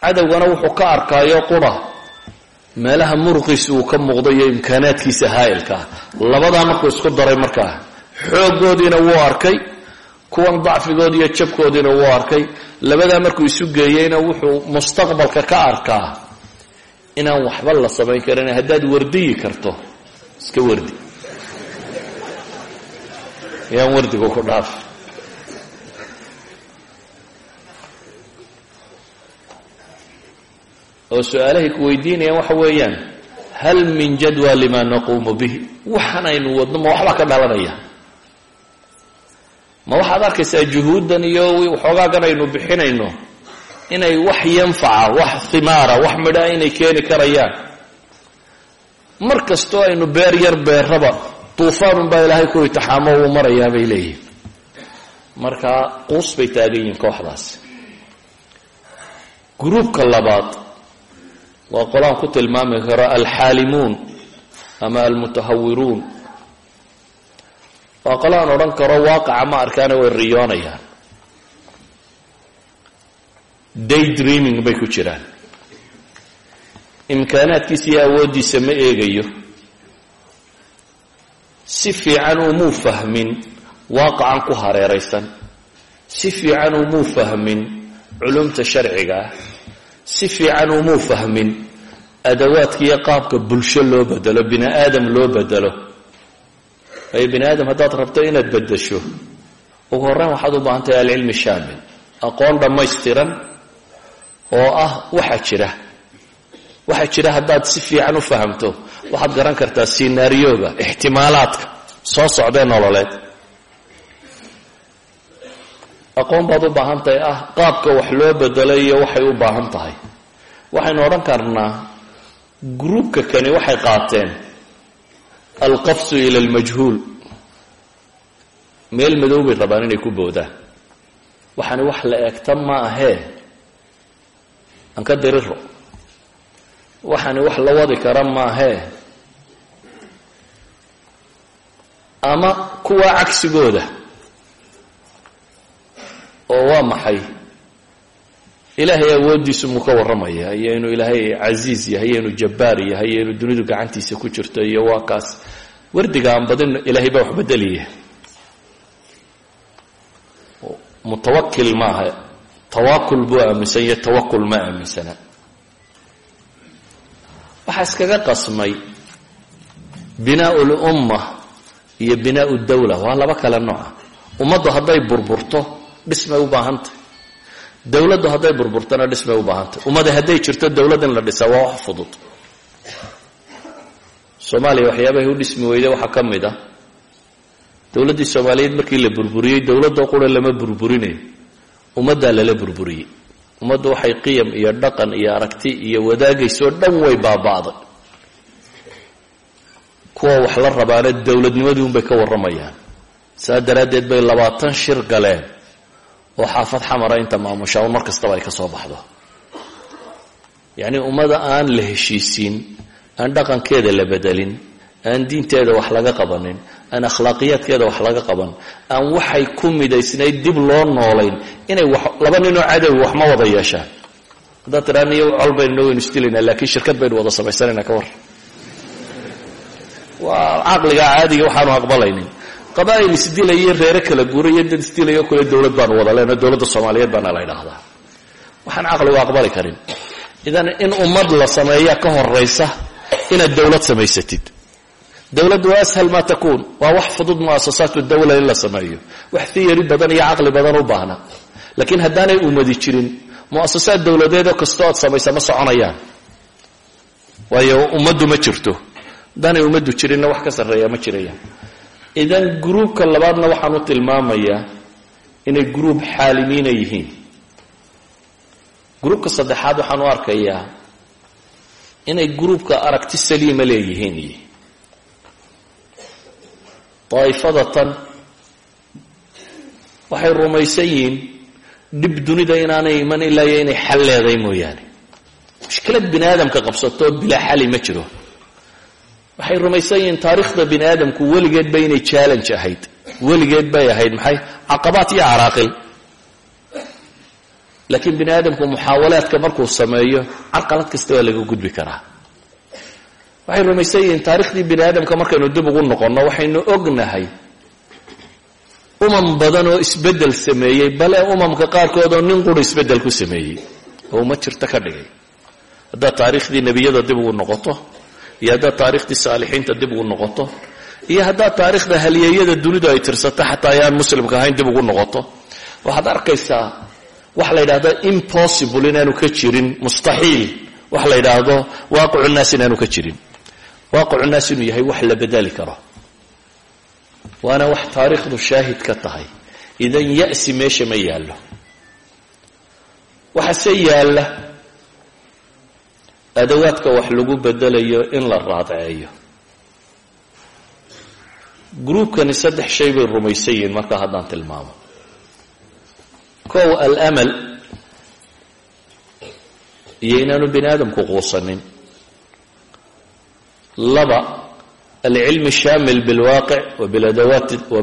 Cadowgana wuxuu ka arkaayo qura meelaha muruqiisa uu ka muuqdo iyo imkaanaadkiisa haa'ilka ah. Labadaa markuu isku daray markaa xooggoodiina wuu arkay kuwan dacfigoodi iyo jabkoodiina wuu arkay. Labadaa markuu isu geeyeyna wuxuu mustaqbalka ka arkaa inaan waxba la samayn karin haddaad wardiyi karto iska wardi. Yaan wardigu ku dhaaf oo su'aalahay ku weydiinayaan waxa weeyaan hal min jadwa lima naquumu bihi? Waxaan aynu wadno ma waxbaa ka dhalanaya. Ma waxaad arkaysaa juhuuddan iyo waxoogaagan aynu bixinayno inay wax yanfaca wax himaara wax midhaa inay keeni karayaan. Mar kastoo aynu beer yar beerraba duufaanun baa ilaahay ku itixaamo uu marayaa bay leeyihiin markaa quus bay taagan yihiin kooxdaas. Gruubka labaad waa qolaan ku tilmaami karo alxaalimuun ama almutahawiruun waa qolaan odhan karo waaqaca ma arkaana way riyoonayaan. Day dreaming bay ku jiraan. Imkaanaadkiisa iyo awooddiisa ma eegayo. Si fiican umuu fahmin waaqacan ku hareeraysan. Si fiican umuu fahmin culumta sharciga ah si fiican umuu fahmin adawaadka iyo qaabka bulsho loo bedelo bini aadam loo bedelo. Waayo bini aadam haddaad rabto inaad bedesho ugu horreyn waxaad u baahan tahay alcilmi shaamil aqoon dhammaystiran oo ah waxa jira. Waxa jira haddaad si fiican u fahamto waxaad garan kartaa sinaariyooga ixtimaalaadka soo socdee nololeed aqoon baad u baahan tahay ah qaabka wax loo bedelo iyo waxay u baahan tahay. Waxaynu odhan karnaa gruubka kani waxay qaateen alqafsu ila almajhuul. Meel madow bay rabaan inay ku boodaan waxaani wax la eegta ma ahee? Aan ka diriro waxaani wax la wadi kara maahee ama kuwa cagsigooda oo waa maxay? Ilaahay awooddiisu muu ka warramaya? Iyo inuu ilaahay casiiz yahay iyo inuu jabbaar yahay iyo inuu dunidu gacantiisa ku jirto iyo waa kaas. Wardiga aan badin ilaahay baa wax bedeliya mutawakil maaha. Tawaakul buu aaminsan iyo tawakul ma aaminsana. Waxaa iskaga qasmay binaau lumma iyo binaau dawla. Waa laba kale nooca ummaddu hadday burburto dhismay u baahantay. Dowladdu hadday burburtona dhismay u baahantay. Ummada hadday jirto dowlad in la dhisaa waa wax fudud. Soomaaliya waxyaabahay u dhismi weyday waxaa ka mid ah. Dowladdii soomaaliyeed markii la burburiyey dowladoo qura lama burburinayo ummaddaa lala burburiyey. Ummaddu waxay qiyam iyo dhaqan iyo aragti iyo wadaagaysoo dhan way baaba'day. Kuwa wax la rabaana dowladnimadii unbay ka warramayaan. Saa daraaddeed bay labaatan shir galeen oo xaafad xamara inta maamusha un mar kastaba ay ka soo baxdo. Yacnii ummada aan la heshiisiin aan dhaqankeeda la bedelin aan diinteeda wax laga qabanin aan akhlaaqiyaadkeeda wax laga qaban aan waxay ku midaysnayd dib loo noolayn inay laba ninoo cadowi wax ma wada yeeshaan. Haddaad tidhaa niyo col baynu waynu isdilaynaa laakiin shirkad baynu wada samaysanaynaa war. Waa caqliga caadiga waxaanu aqbalaynin qabaa'il isdilayo reere kala guurayo dad isdilayo kule dowlad baanu wada leenoo dowladda soomaaliyeed baana la ydhaahdaa waxaan caqligu aqbali karin. Idan in ummad la sameeya ka horaysa inaad dowlad samaysatid. Dowladdu waa ashal maa takuun waa wax fudud muasasaatu dawla in la sameeyo. Wax hiyari badan iyo caqli badan u baahna. Laakiin haddaanay ummadi jirin muasasaad dowladeedoo kastoo aad samaysa ma soconayaan. Waayo ummaddu ma jirto. Haddaanay ummaddu jirinna wax ka sarreeya ma jirayaan idan gruubka labaadna waxaan u tilmaamayaa inay gruub xaalimiina yihiin. Gruubka saddexaad waxaan u arkayaa inay gruubka aragti saliima leeyihiin iyo daa'ifada tan waxay rumaysan yihiin dhib dunida inaanay iman ilaa inay xal leedahay mooyaane. Mushkilad bini aadamka qabsato bilaa xali ma jiro waxay rumaysan yihiin taariikhda bini aadamku weligeedba inay challenge ahayd. Weligeed bay ahayd maxay? Caqabaat iyo caraaqil. Laakiin bini aadamku muxaawalaadka markuu sameeyo carqalad kasta waa laga gudbi karaa. Waxay rumaysan yihiin taarikhdii bini markaynu dib ugu noqonno waxaynu ognahay umam badan oo isbeddel sameeyey bale umamka qaarkood oo nin qura isbeddel ku sameeyey. Oo uma jirto ka dhigay. Haddaad taariikhdii nebiyada dib ugu noqoto iyo haddaad taariikhdii saalixiinta dib ugu noqoto iyo haddaad taariikhda halyeeyada dunidu ay tirsato xataa ayaan muslimka ahayn dib ugu noqoto waxaad arkaysaa waxa la yidhahdo impossible inaanu ka jirin mustaxiil. Waxa la yidhaahdo waaqicu naas inaanu ka jirin. Waaqicu naas inuu yahay wax la bedeli karo. Waana wax taariikhdu shaahid ka tahay. Idan ya'si meesha ma yaallo. Waxase yaalla adawaadka wax lagu bedelayo in la raadceeyo. Gruubkani saddex shay bay rumaysan yihiin marka haddaan tilmaamo. Kow alamal iyo inaanu bini aadamku quusanin. Laba alcilmi shamil bilwaaqic wa biadawaat wa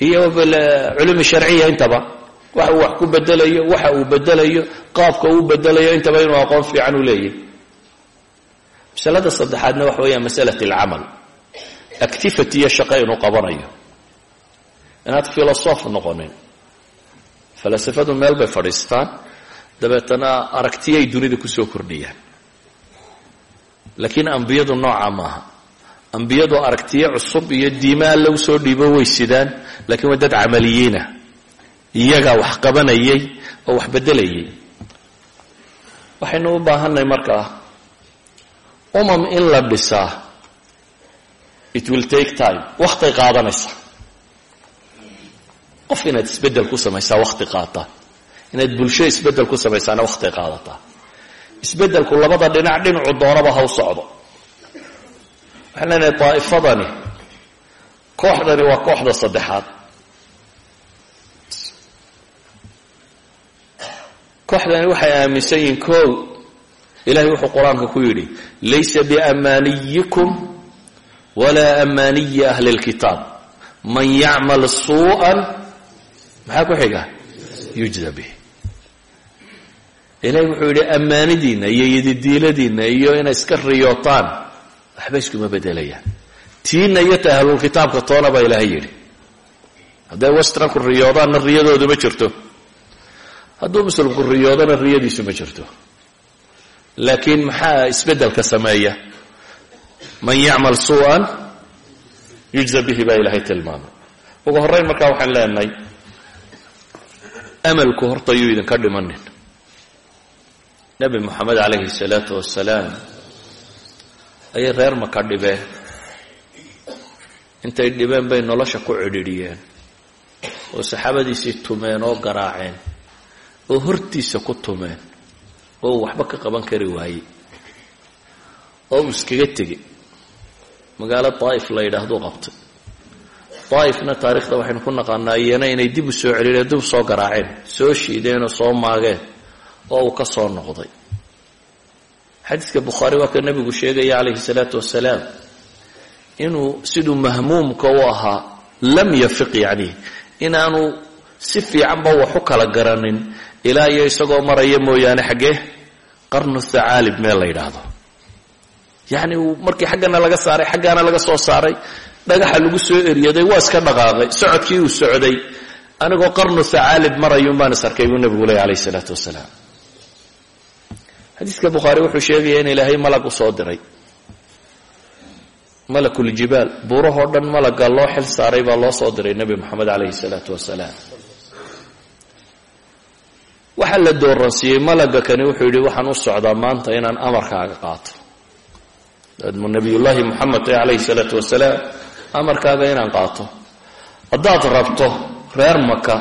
iyo eh, culumi sharciya intaba waxa uu wax ku bedelayo waxa uu bedelayo qaabka uu bedelayo intaba inuu aqoon fiican u leeyahy masalada saddexaadna waxa weeya masalaة اlcamal activity iyo shaqo inuu qabanayo. Inaad filosof noqonin. Falasafadu meel bay fadhiistaan. Dabeetana aragtiyay dunida ku soo kordhiyaan. Laakiin ambiyadu noocaa maaha. Ambiyadu aragtiyo cusub iyo diime alle u soo dhiibo way sidaan laakiin waa dad camaliyiina iyagaa wax qabanayay oo wax beddelayay waxaynu u baahanay markaa umam in la dhisaa it will take time. Waktay qaadanaysa. Qof inaad isbeddel ku samaysaa wakti qaata. Inaad bulsho isbeddel ku samaysaana waktay qaadataa isbeddelku labada dhinac dhinacu doonaba ha u socdo. Waxaan leenahay daa'ifadani kooxdani waa kooxda saddexaad kooxdani waxay aaminsan yihiin kow ilahay wuxuu qur'aanka ku yidhi laysa biamaaniyikum walaa amaaniyi ahli اlkitaab man yacmal suuءa maxaa ku xiga? Yujza bih ilahay wuxuu yidhi ammaanidiinna iyo yadidiiladiinna iyo inay iska riyootaan waxba iskuma bedelayaan. Tiinna iyo ta ahlulkitaabka toona baa ilaahay yidhi. Hadday westranku riyoodaanna riyadoodu ma jirto hadduu muslimku riyoodana riyadiisu ma jirto. Laakiin maxaa isbeddelka sameeya? Man yacmal suu'an yujza bihi baa ilaahay tilmaamay ugu horrayn markaa waxaan leenahay amalku horta yuu idinka dhimanin nebi moxamed calayhi salaatu wasalaam ayay reer maka dhibeen. Intay dhibeen bay nolosha ku cidhidhiyeen oo saxaabadiisii tumeen oo garaaceen oo hortiisa ku tumeen oo waxba ka qaban kari waayey oo uu iskaga tegey. Magaalo daa'if la yidhaahduu qabtay. Daa'ifna taarikhda waxaynu ku naqaanaa iyana inay dib u soo celiyeen dib u soo garaaceen soo shiideen oo soo maageen oo uu ka soo noqday. Xadiiska bukhaari waa ka nebigu sheegaya calayhi salaatu wasalaam inuu siduu mahmuumka u ahaa lam yafiq yacni inaanu si fiicanba wax u kala garanin ilaa iyo isagoo maraya mooyaane xaggee qarnu thacaalib meel la yidhaahdo. Yacni markii xaggana laga saaray xaggaana laga soo saaray dhagaxa lagu soo eryaday waa iska dhaqaaqay socodkii uu socday. Anigoo qarnu thacaalib marayuun baan is arkay buu nebigu leey calayhi salaatu wasalaam. Xadiiska bukhaari wuxuu sheegaya in ilaahay malag u soo diray. Malakuljibaal buurahoo dhan malaga loo xil saaray baa loo soo diray nebi moxamed calayhi salaatu wasalaam waxaa la dooransiiyey malaga kani wuxuu yidhi waxaan u socdaa maanta inaan amarkaaga qaato. Nabiyullaahi moxamed calayhi salaatu wasalaam amarkaaga inaan qaato. Haddaad rabto reer maka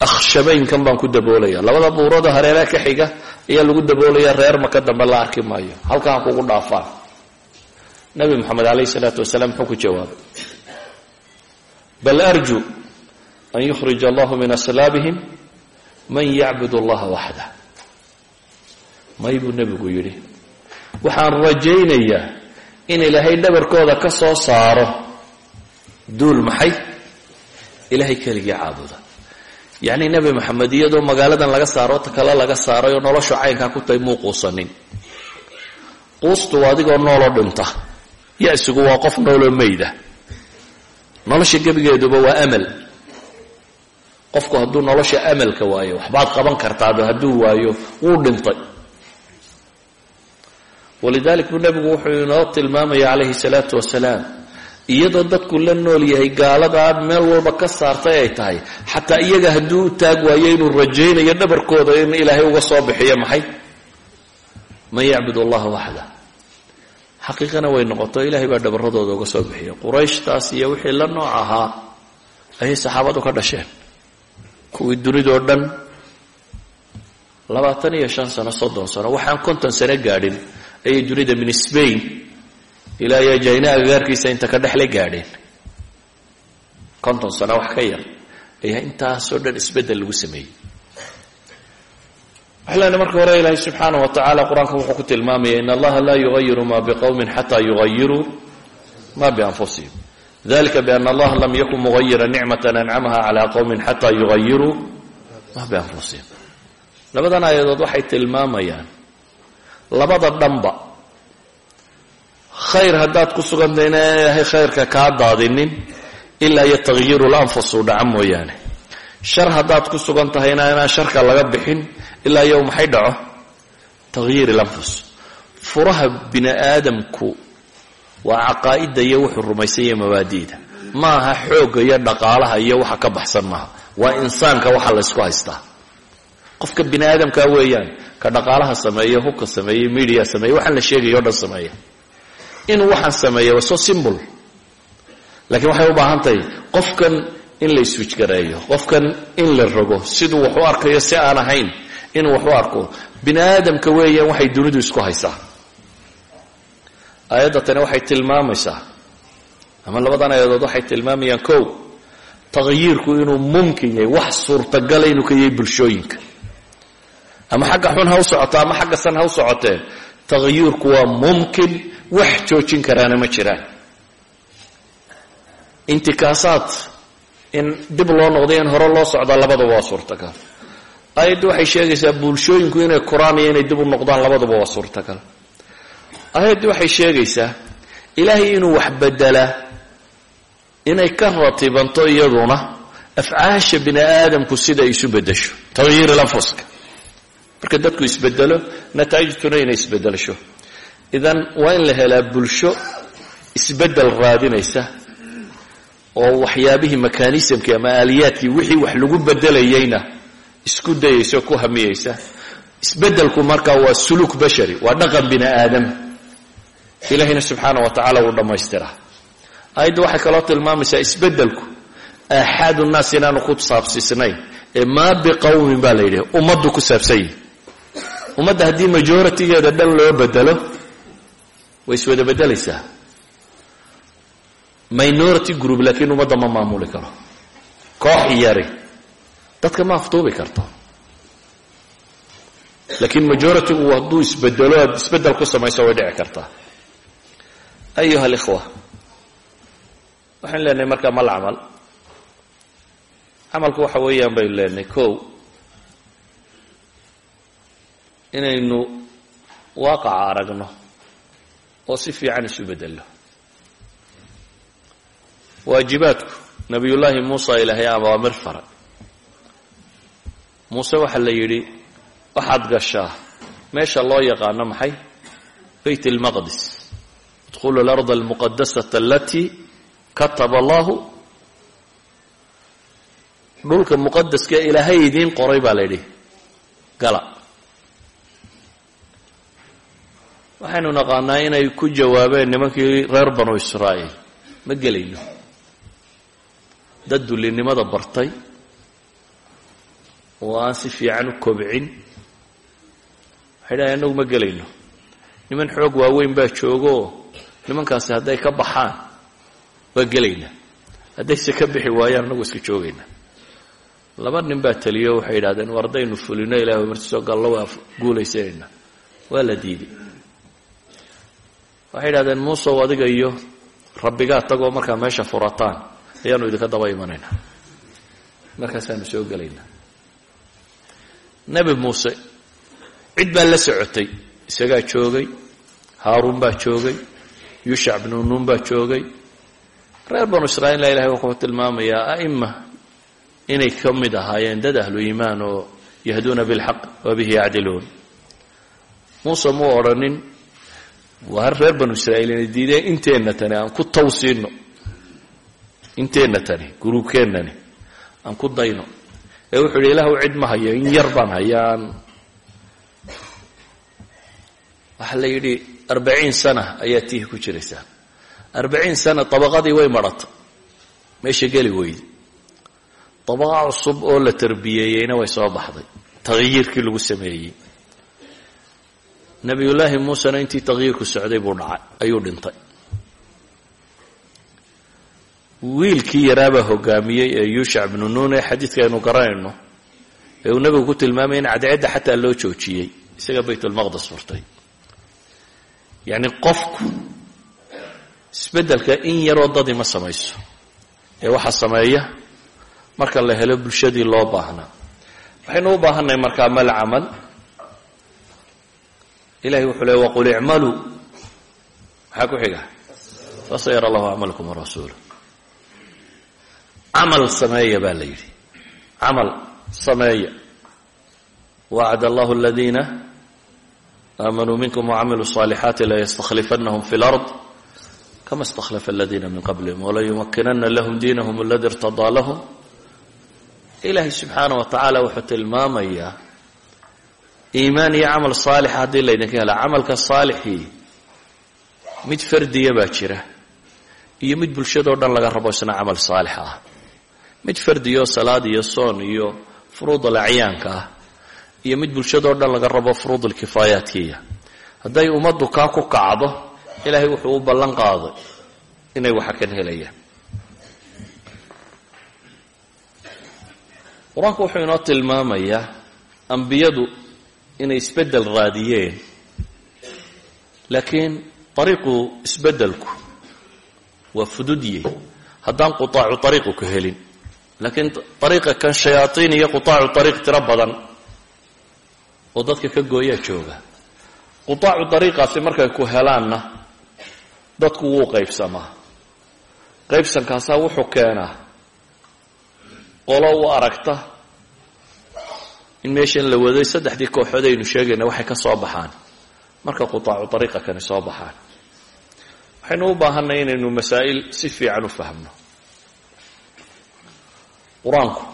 akhshabaynkan baan ku daboolaya labada buurada hareeraha ka xiga ayaa lagu daboolaya reer maka dambe la arki maayo. Halkaan kugu dhaafaan. Nabi moxamed alayh salaatu wasalaam muxuu ku jawaabay bal arju an yukhrij allahu min aslaabihim man yacbud allaha waxda may buu nebigu yidhi waxaan rajaynayaa in ilaahay dhabarkooda ka soo saaro. Duul maxay? Ilaahay keligii caabuda. Yacni nebi moxamed iyadoo magaaladan laga saaro ta kale laga saaray oo noloshu caynkaa ku tahay muu quusanin. Quustu adigoo nooloo dhinta. Ya-sigu waa qof nooloo mayda. Nolosha gebigeeduba waa amal qofku hadduu nolosha amalka waayo waxbaad qaban kartaaba hadduu waayo wuu dhintay. Walidalik buu nebigu wuxuu inoo tilmaamaya calayhi salaatu wasalaam iyadoo dadku la nool yahay gaalada aad meel walba ka saartay ay tahay. Xataa iyaga hadduu u taag waayo inuu rajaynayo dhabarkooda in ilaahay uga soo bixiyo maxay? Man yacbud allaha waxda. Xaqiiqana way noqoto ilaahay baa dhabaradooda uga soo bixiya qurayshtaas iyo wixii la nooc ahaa ayay saxaabadu ka dhasheen kuwii dunidoo dhan. Labaatan iyo shan sano soddon sano waxaan konton sano gaadhin ayay dunida min spain ilaa iyo jayna agagaarkiisa inta ka dhexle gaadheen konton sano wax ka yar ayaa intaasoo dhan isbeddel lagu sameeyey. Waxay lena marka hore ilaahay subxaana wa tacaala qur'aanka wuxuu ku tilmaamaya in allaha laa yugayiru ma biqowmin xataa yugayiruu ma bianfusihim dalika biana allaha lam yakun mugayira nicmata ancamaha calaa qowmin xataa yugayiruu ma bianfusihim labadan aayadood waxay tilmaamayaan labada dhanba khayr haddaad ku sugantay ina ilaahay khayrka kaa daadinin ilaa iyo takhyiiru lanfus uu dhaco mooyaane shar haddaad ku sugan tahayna inaan sharka laga bixin ilaa iyo maxay dhaco takhyiir lanfus furaha bini aadamku waa caqaa'ida iyo wuxuu rumaysanya mabaadi'da ma aha xoogga iyo dhaqaalaha iyo waxa ka baxsan maaha. Waa insaanka waxa laysku haystaa. Qofka bini aadamka weeyaan ka dhaqaalaha sameeya hubka sameeya media sameeya waxaan la sheegaya o dhan sameeya. Inuu waxaan sameeya waa so simbol. Laakiin waxay u baahan tahay qofkan in la iswijgareeyo qofkan in la rogo siduu wax u arkayo si aan ahayn inuu wax u arko. Bini aadamka weeyaan waxay dunidu isku haysaa aayadda tani waxay tilmaamaysaa. Ama labadan aayadood waxay tilmaamayaan kow takhyiirku inuu mumkin yahay wax suurtagala inuu ka yahay bulshooyinka. Ama xagga xun ha u socoto ama xagga san ha u socotee takhyiirku waa mumkin wax joojin karaana ma jiraan. Intikaasaad in dib loo noqday in hore loo socdaa labadaba waa suurtagal. Aayaddu waxay sheegaysaa bulshooyinku inay koraan iyo inay dib u noqdaan labaduba waa suurtagal aayaddu waxay sheegaysaa ilaahay inuu wax bedelaa inay ka ratibanto iyaduna afcaasha bini aadamku sida ay isu bedesho takhyiir lanfuska marka dadku isbedelo nataa'ijtuna inay isbedelasho idan waa in la helaa bulsho isbeddel raadinaysa oo waxyaabihii mekanismkii ama aaliyaadkii wixii wax lagu bedelayeyna isku dayaysa oo ku hamiyeysa isbedelku markaa waa suluuk bashari waa dhaqan bini aadam ilahayna subxaana wa tacaala wuu dhammaystiraa aayadda waxay kaloo tilmaamaysaa isbedelku aaxaadu nnaas inaanu ku saabsiisnayn ee maa biqowmin baa la yidhi ummaddu ku saabsan yihi ummadda haddii majoritigeeda dhan loo bedelo way iswada bedelaysaa minority group laakiin ummadda ma maamuli karo. Koox yari dadka ma aftuubi karto. Laakiin majoritigu hadduu isbedelo aad isbeddel ku samayso way dhici kartaa ayuha alikhwa waxaan leenahay markaa mal camal camalku waxa weeyaan baynu leenahay kow inaynu waaqaca aragno oo si fiican isu bedello waajibaadku nabiyullaahi muusa ilaahay awaamir faray muuse waxaa la yidhi waxaad gashaa meesha loo yaqaano maxay bayt اlmaqdis idkhulu اlarda almuqadasata alatii kataba allahu dhulka muqadaska ilaahay idiin qoray baa la yidhi gala waxaynu naqaanaa inay ku jawaabeen nimankii reer banu israa'iil ma gelayno dad dullinimada bartay oo aan si fiican u kobcin waxay dhahay annagu ma gelayno niman xoog waaweyn baa joogooo nimankaasi hadday ka baxaan waa gelaynaa haddayse ka bixi waayaan annagu iska joogaynaa laba nin baa teliyo waxay yidhahdeen war haddaynu fulino ilahi martiisoo gallo waa guulaysanayna waa la diiday waxay yidhahdeen muusow adiga iyo rabbigaa tagoo markaa meesha furataan ayaanu idinka daba imanaynaa markaasaanu soo gelaynaa nebi muuse cid baa la socotay isagaa joogay haaruun baa joogay yuushac bnu nuun baa joogay. Reer banu israa'iilla ilahay wuxuu tilmaamayaa a'ima inay ka mid ahaayeen dad ahlu iimaan oo yahduuna bilxaq wa bihi yacdiluun. Muuse muu odhanin waa reer banu israa'iil inay diideen inteenna tani aan ku tawsiino inteenna tani guruubkeennani aan ku dayno. Ee wuxuu yidhi ilaahu cid ma hayo in yar baan hayaan. Waxaa la yidhi arbaciin sana ayaa tiihi ku jiraysaa arbaciin sana dabaqadii way madhatay meesha geli weyde dabaqa cusub oo la tarbiyeeyeyna way soo baxday. Takhyiirkii lagu sameeyey. Nebiyullaahi muusena intii takhyiirku socday buu dhacay. Ayuu dhintay. Wiilkii yaraabaa hogaamiyey ee yuushac bnu nuun ee xadiidka aynu garanayno ee uu nebigu ku tilmaamay in cadceedda xataa loo joojiyey. Isaga baytulmaqdes furtay yacni qofku isbeddelka in yaroo dadii ma samayso ee waxaa sameeya marka la helo bulshadii loo baahnaa. Waxaynu u baahannahay markaa mal camal. Ilahay wuxuu leey waqul icmaluu maxaa ku xiga? Fasayara allahu acmalakum warasuulu camal sameeya baa la yidhi. Camal sameeya. Wacd allahu aladiina aamanuu minkum wacamiluu الصaalixaati layastakhlifannahum fi اlard kama اstakhlafa aladiina min qablihim walayumakinana lahum diinahum aladi irtadaa lahum ilaahay subxaana wa tacaala wuxuu tilmaamayaa iimaan iyo camal saalixa haddii laydinka hela camalka saalixii mid fardiya baa jira iyo mid bulshadao dhan laga rabo isna camal saalix ah mid fardiyo salaad iyo soon iyo furuudal acyaanka ah iyo mid bulshadao dhan laga rabo furuudul kifaayaadkiiya. Hadday ummaddu kaa ku kacdo ilaahay wuxuu u ballan qaaday inay waxa kan helayaan. Qur'aanku wuxuu inoo tilmaamayaa ambiyadu inay isbeddel raadiyeen laakiin ariiqu isbeddelku waa fududye haddaan qutaacu ariiqu ka helin laakiin ariiqa kan shayaatiin iyo qutaacu ariiq tiro badan oo dadka ka gooyaa jooga. Qutaacu ariiqaasi markay ku helaanna dadku wuu qaybsamaa. Qaybsankaasaa wuxuu keenaa qolo u aragta in meeshan la waday saddexdii kooxood aynu sheegayna waxay ka soo baxaan. Marka qutaacu ariiqa kani soo baxaan. Waxaynu u baahanay inaynu masaa'il si fiican u fahmno. Qur'aanku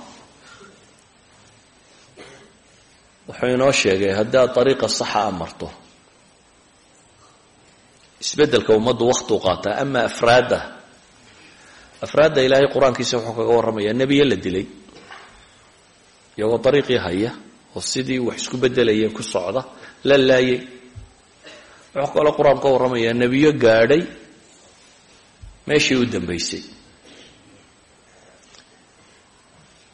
wuxuu inoo sheegay haddaad ariiqa saxa a marto isbeddelka ummaddu waktuu qaataa. Ama afraadda afraadda ilaahay qur'aankiisa wuxuu kaga warramayaa nebiye la dilay. Iyagoo dariiqii haya oo sidii wax isku beddelayeen ku socda la laayay. Wuxuu kaloo qur'aanku ka nebiyo gaadhay meeshii u dambaysay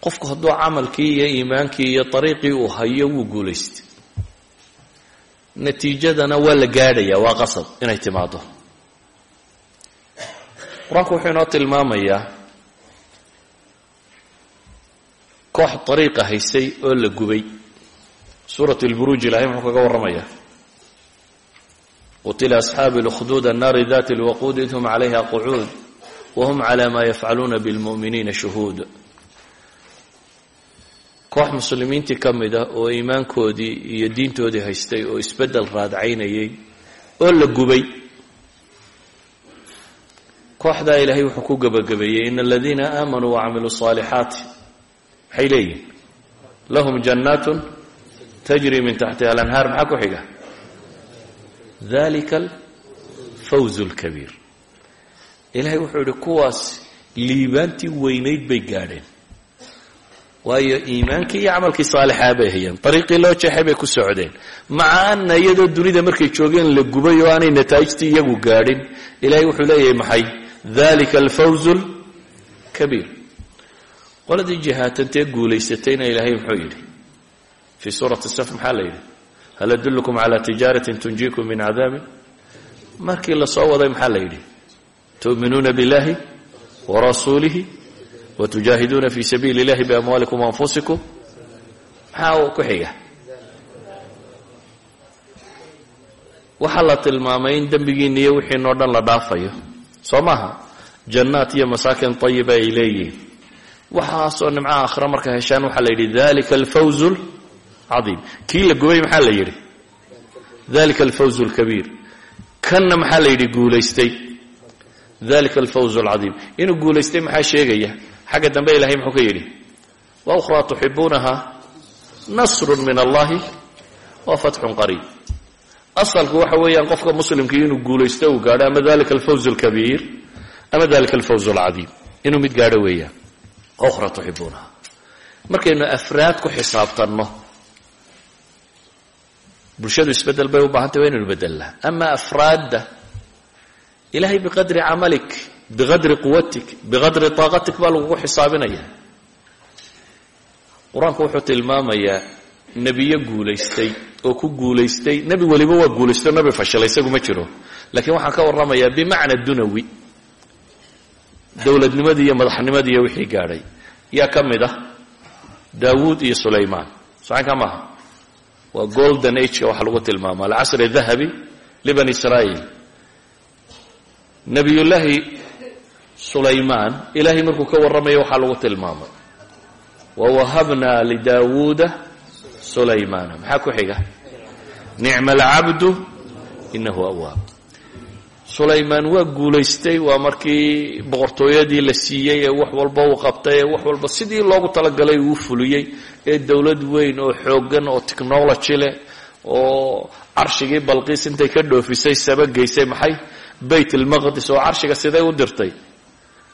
qofku hadduu camalkii iyo iimaankii iyo ariiqii uu hayo wuu guulaystay natiijadana waa la gaadhayaa waa qasab inay timaado qur'aanku wuxuu inoo tilmaamayaa koox ariiqa haysay oo la gubay. Suurat lburuuj ilahay muxuu kaga warramaya qutila asxaabi lkhduud annaari dati lwaquud id hum calayha qucuud wahum cala ma yafcaluuna bilmu'miniina shuhuud koox muslimiintii ka mid ah oo iimaankoodii iyo diintoodii haystay oo isbeddel raadcaynayay oo la gubay. Kooxdaa ilaahay wuxuu ku gabagabeeyey in aladiina aamanuu wacamiluu saalixaati maxay leeyihiin lahum jannaatun tajri min taxtiha alanhaar. Maxaa ku xiga? Dalika alfawz lkabiir ilahay wuxuu yidhi kuwaas liibaantii weynayd bay gaadheen waayo iimaankii iyo camalkii saalixaa bay hayeen. Ariiqii loo jeexay bay ku socdeen. Maca ana iyadoo dunida markay joogeen la gubay oo aanay nataa'ijtii iyagu gaadhin ilahay wuxuu leeyahay maxay? Dalika alfawz lkabiir qoladii jihaatantee guulaysatayna ilaahay muxuu yidhi fii suurati saf maxaa la yidhi? Hal adullukum cala tijaaratin tunjiikum min cadaabin? Markii la soo waday maxaa la yidhi? Tu'minuuna biاllahi warasuulihi wtujaahiduuna fi sabiili اllahi biamwaalikum waanfusikum maxaa ku xiga waxaa la tilmaamay in dembigiinna iyo wixiinoo dhan la dhaafayo soo maaha jannaat iyo masaakin ayiba ay leeyihiin waxaasoo nimcaha aakhira marka heshaan waxaa la yidhi dalika alfawz caiim kii la gubay maxaa la yidhi dalika alfawz اlkabiir kanna maxaa la yidhi guulaystay dalika alfawz alcadiim inuu guulaystay maxaa sheegaya xagga dambe ilahay muxuu ka yidhi wa ukhraa tuxibuunaha nasru min allahi wa fatxun qariib. Asalku waxa weeyaan qofka muslimkii inuu guulaysto uu gaadho ama dalika alfawz اlkabiir ama dalika alfawz اlcadiim inuu mid gaadho weeyaan wa ukhraa tuxibuunaha markaynu afraad ku xisaabtanno bulshadu isbeddel bay u baahantay waa inaynu bedelnaa ama afraadda ilahay biqadri camalik biqadri quwatik biqadri taaqatik baa lagugu xisaabinaya qur'aanku wuxuu tilmaamayaa nebiyo guulaystay oo ku guulaystay nebi weliba waa guulaysto nebi fashilay isagu ma jiro lakiin waxaan ka warramayaa bimacna dunawi dowladnimadii iyo madaxnimadii iyo wixii gaadhay yaa ka mid ah daawuud iyo sulaymaan socanka maaha waa golden ageka waxaa lagu tilmaama alcasr dahabi libani israa'iil sulaymaan ilaahay markuu ka warramayo waxaa lagu tilmaamay. Wawahabna lidaawuuda sulaymaana. Maxaa ku xiga? Nicma alcabdu inahu awaab sulaymaan waa guulaystay waa markii boqortooyadii la siiyey ee wax walba uu qabtay ee wax walba sidii loogu talagalay uu fuliyey ee dowlad weyn oo xooggan oo technology leh oo carshigii balqiis intay ka dhoofisay sabageysay maxay? Bayt almaqdis oo carshiga siday u dirtay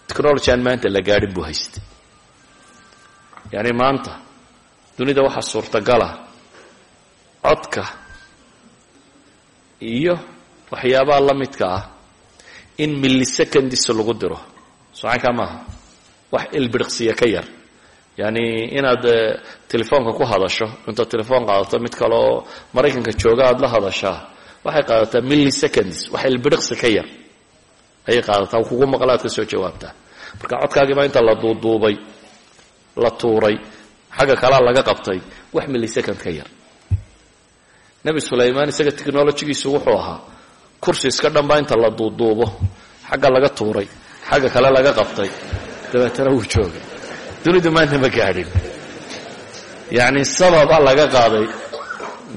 technology aan maanta la gaadhin buu haystay. Yacni maanta dunida waxaa suurtagala codka iyo waxyaabaha la midka ah in millisecondis lagu diro. Socankaa maaha wax ilbiriqsiya ka yar. Yani inaad telefoonka ku hadasho intaad telefoon qaadato mid kale oo maraykanka jooga aada la hadashaa waxay qaadataa milliseconds wax ilbiriqsi ka yar ayay qaadataa kugu maqla aad ka soo jawaabtaa marka codkaagiibaa inta la duuduubay la tuuray xagga kalaa laga qabtay wax millisecond ka yar. Nebi sulaymaan isaga technologigiisu wuxuu ahaa kursi iska dhanbaa inta la duuduubo xagga laga tuuray xagga kale laga qabtay. Dabeetana wuu joogay. Dunidu maanta ma gaadhin. Yacni sababa laga qaaday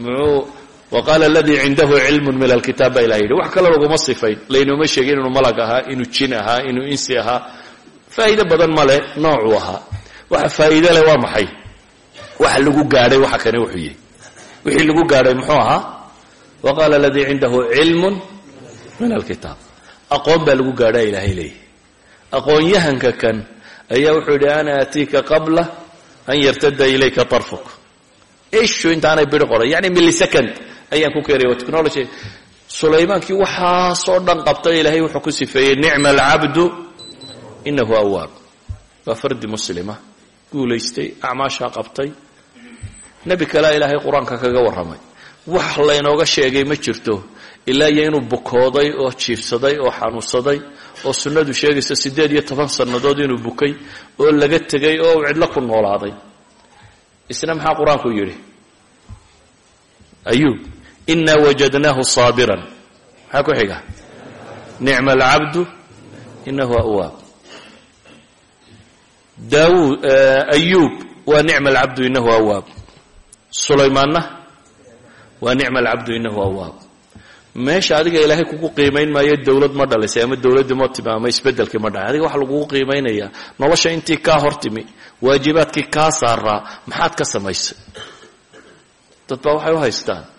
muxuu wa qaala aladii cindahu cilmun min alkitaab baa ilah yidhi wax kale laguma sifayn laynooma sheegin inuu malag ahaa inuu jin ahaa inuu insi ahaa faa'iido badan male noocuu ahaa waxa faa'iide leh waa maxay waxa lagu gaadhay waxa kani wuxuu yihi wixii lagu gaadhay muxuu ahaa wa qaala aladii cindahu cilmun min alkitaab aqoon baa lagu gaadhaa ilaahay leeyahy aqoon-yahanka kan ayaa wuxuu yidhi ana ayaan ku keenaya wa technology. Sulaymaankii waxaasoo dhan qabtay ilaahay wuxuu ku sifeeyey nicma alcabdu inahu awaab waa fardi muslima. Guulaystay acmaashaa qabtay. Nebi kalea ilaahay qur'aanka kaga warramay. Wax laynooga sheegay ma jirto. Ilaa iyo inuu bukooday oo jiifsaday oo xanuunsaday oo sunnadu sheegaysa siddeed iyo toban sannadood inuu bukay oo laga tegay oo uu cidlo ku noolaaday. Isna maxaa qur'aanku yidhi? Ayuub inaa wajadnaahu saabiran maxaa ku xiga? Nicma alcabdu inahu awaab daawud ayuub waa nicma alcabdu inahu awaab sulaymaanna waa nicma alcabdu inahu awaab meesha adiga ilaahay kugu qiimayn maayo dowlad ma dhalisay ama dowladdii ma timi ama isbeddelkii ma dhalay adiga waxa lagugu qiimaynayaa nolosha intii kaa hor timi waajibaadkii kaa saaraa maxaad ka samaysay? Dad baa waxay u haystaan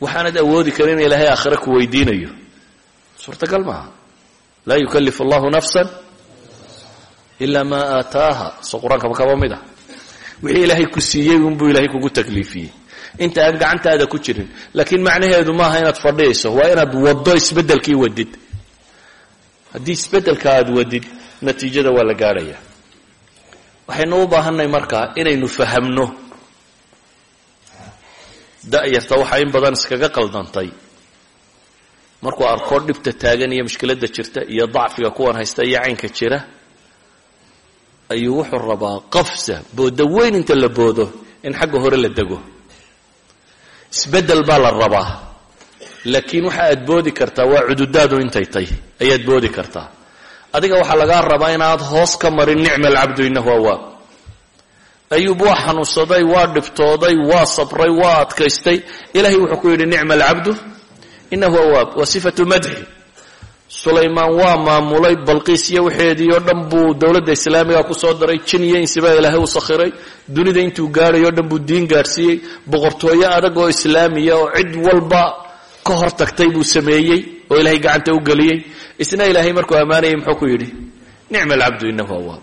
waxaanad awoodi karin in ilaahay aakhire ku weydiinayo. Suurtagal maaha. Laa yukallifu allahu nafsan ilaa maa aataaha. Soo qur'aankaba kaba mid ah. Wixii ilaahay ku siiyey unbuu ilaahay kugu takliifiyey. Inta aan gacantaada ku jirin laakiin macnaheedu maaha inaad fadhiyayso waa inaad waddo isbeddelkii wadid. Haddii isbeddelka aad wadid natiijada waa la gaadhaya waxaynu u baahanay markaa inaynu fahamno da'yarta waxaa in badan iskaga qaldantay. Markuu arko dhibta taagan iyo mushkiladda jirta iyo dacfiga kuwan haysta iyo caynka jira ayuu wuxuu rabaa qafsa boodo weyn inta la boodo in xagga hore la dego. Isbeddel baa la rabaa. Laakiin waxa aad boodi kartaa waa cududaadu intay tay ayaad boodi kartaa. Adiga waxaa lagaa rabaa inaad hoos ka marin nicma alcabdu inahu awaab ayuub waa xanuunsaday waa dhibtooday waa sabray waa adkaystay. Ilahay wuxuu ku yidhi nicma alcabdu inahu awaab waa sifatu madxi sulaymaan waa maamulay balqiis iyo waxeedii oo dhan buu dowladda islaamiga ku soo daray jin iyo insibaa ilaahay u sakhiray. Dunida intuu gaadhay o dhan buu diin gaadhsiiyey. Boqortooyo adag oo islaamiya oo cid walba ka hor tagtay buu sameeyey oo ilaahay gacanta u geliyey. Isna ilaahay markuu ammaanayay muxuu ku yidhi nicma alcabdu inahu awaab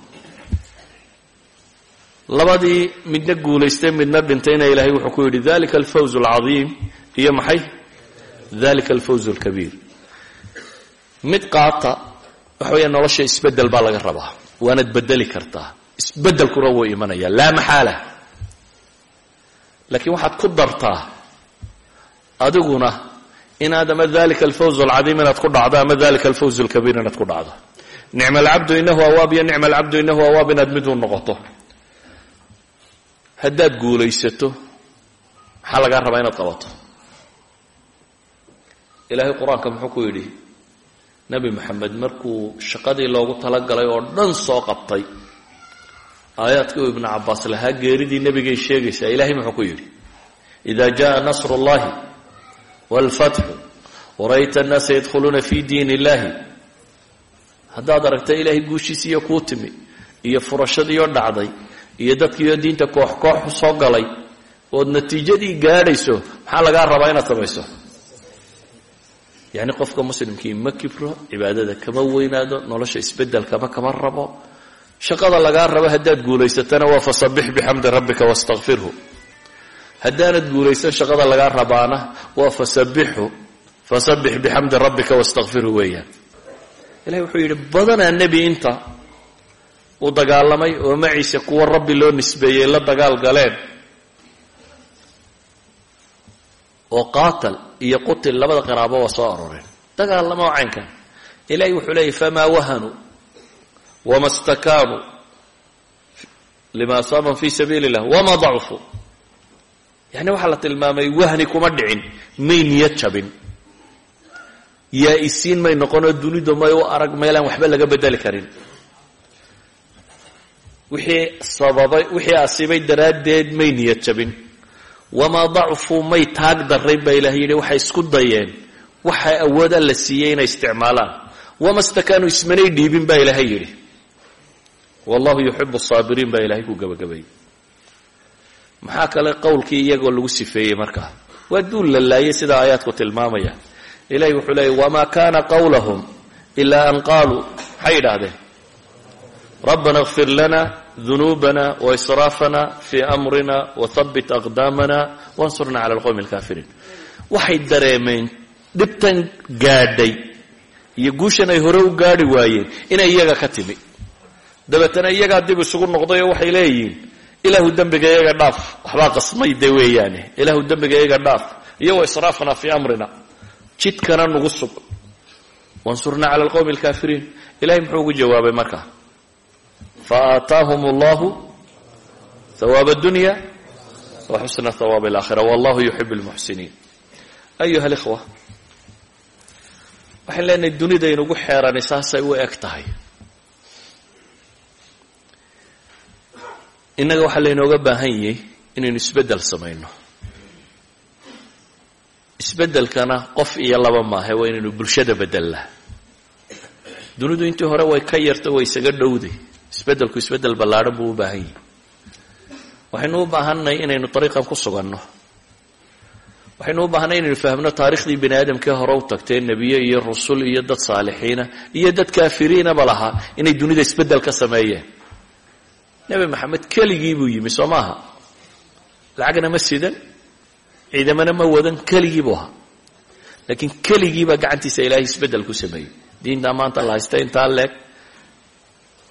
labadii midna guulaystay midna dhintayna ilaahay wuxuu ku yidhi dalika alfawz alcadiim. Iyo maxay? Dalika alfawz alkabiir. Mid qaata waxa weeya nolosha isbeddel baa laga rabaa waanaad bedeli kartaa. Isbeddelkuna wuu imanaya laa maxaala. Laakiin waxaad ku dartaa adiguna inaad ama dalika alfawz alcadiim inaad ku dhacdo ama dalika alfawz alkabiir inaad ku dhacdo. Nicma alcabdu inahu awaab iyo nicma alcabdu inahu awaab inaad miduu noqoto haddaad guulaysato maxaa lagaa rabaa inaad qabato ilaahay qur-aanka muxuu ku yidhi nebi moxamed markuu shaqadii loogu talagalay oo dhan soo qabtay aayaadkii uu ibnu cabbaas lahaa geeridii nebigay sheegaysaa ilaahay muxuu ku yidhi ida jaءa nasru اllahi wاlfatxu wara'yta annaasa yadkhuluuna fi diin illahi haddaad aragta ilaahay guushiisiiyo kuu timi iyo furashadiioo dhacday iyo dadkiioo diinta koox koox soo galay ood natiijadii gaadhayso maxaa lagaa rabaa inaad samayso? Yacni qofka muslimkii ma kibro cibaadada kama weynaado nolosha isbeddelkama kama rabo. Shaqada lagaa rabo haddaad guulaysatana waa fasabix bixamdi rabbika wastakfirhu haddaanad guulaysan shaqada lagaa rabaana waa fasabixu fasabbix bixamdi rabbika wastakfirhu weeyaan. Ilahi wuxuu yidhi badanaa nebi inta uu dagaalamay oo maciise kuwa rabbi loo nisbeeyey la dagaal galeen. oo qaatal iyo qutil labada qiraabo waa soo aroreen. dagaalamo oo caynkan ilahi wuxuu leeyay famaa wahanuu wama stakaanuu lima asaabahum fi sabiili illah wama dacfuu yani waxaa la tilmaamay wahni kuma dhicin may niyad jabin. Yaa-isiin may noqonoo dunidu may u arag meelaan waxba laga bedeli karin wixii sababay wixii asibay daraaddeed may niyad jabin wamaa dacfuu may taag darrayn baa ilahay yidhi waxay isku dayeen. Waxa awooda la siiyey inay isticmaalaan. Wama stakaanuu ismanay dhiibin baa ilaahay yidhi. Wallahu yuxibu saabiriin baa ilaahay ku gabagabayay maxaa kale qowlkii iyagoo lagu sifeeyey markaa waa duul la laayay sida aayaadku tilmaamaya. Ilahi wuxuu leeyay wamaa kana qawlahum ilaa an qaaluu. Maxay yidhaahdeen rabbana اغfir lana dunuubana waisraafana fii amrina wahabbit aqdaamana wansurna cala alqowmi alkaafiriin waxay dareemeen dhibtan gaadhay iyo guushan ay hore u gaadhi waayeen inay iyaga ka timi dabeetana iyagaa dib isugu noqday oo waxay leeyihiin ilaahu dembiga iyaga dhaaf waxbaa qasmay de weeyaane ilaahu dembiga iyaga dhaaf iyo waisraafana fii amrina jidkana nagu sug wansurna cala alqowmi alkaafiriin ilahay muxuu ugu jawaabay markaa faataahum allahu hawaab addunya wa xusna hawaab alaakhira wallahu yuxib lmuxsiniin ayuha alikhwa waxaan leenahay dunidaynugu xeerani saasay u eg tahay. Innaga waxaa laynooga baahan yahay inaynu isbeddel samayno. Isbeddelkana qof iyo laba maahe waa inaynu bulshada bedelnaa dunidu intii hore way ka yarta way isaga dhowday isbeddelku isbeddel ballaadhan buu u baahan yahay. Waxaynu u baahannahay inaynu dariiqan ku suganno. Waxaynu u baahanay inaynu fahmno taarikhdii bani aadamkii hore u tagtee nebiye iyo rusul iyo dad saalixiina iyo dad kaafiriinaba lahaa inay dunida isbeddel ka sameeyeen. Nebi maxamed keligii buu yimi soo maaha? Lacagna ma sidan ciidamana ma wadan keligii buu ahaa. Laakiin keligiibaa gacantiisa ilaahay isbeddel ku sameeyey. Diintaa maanta la haysta intaa leeg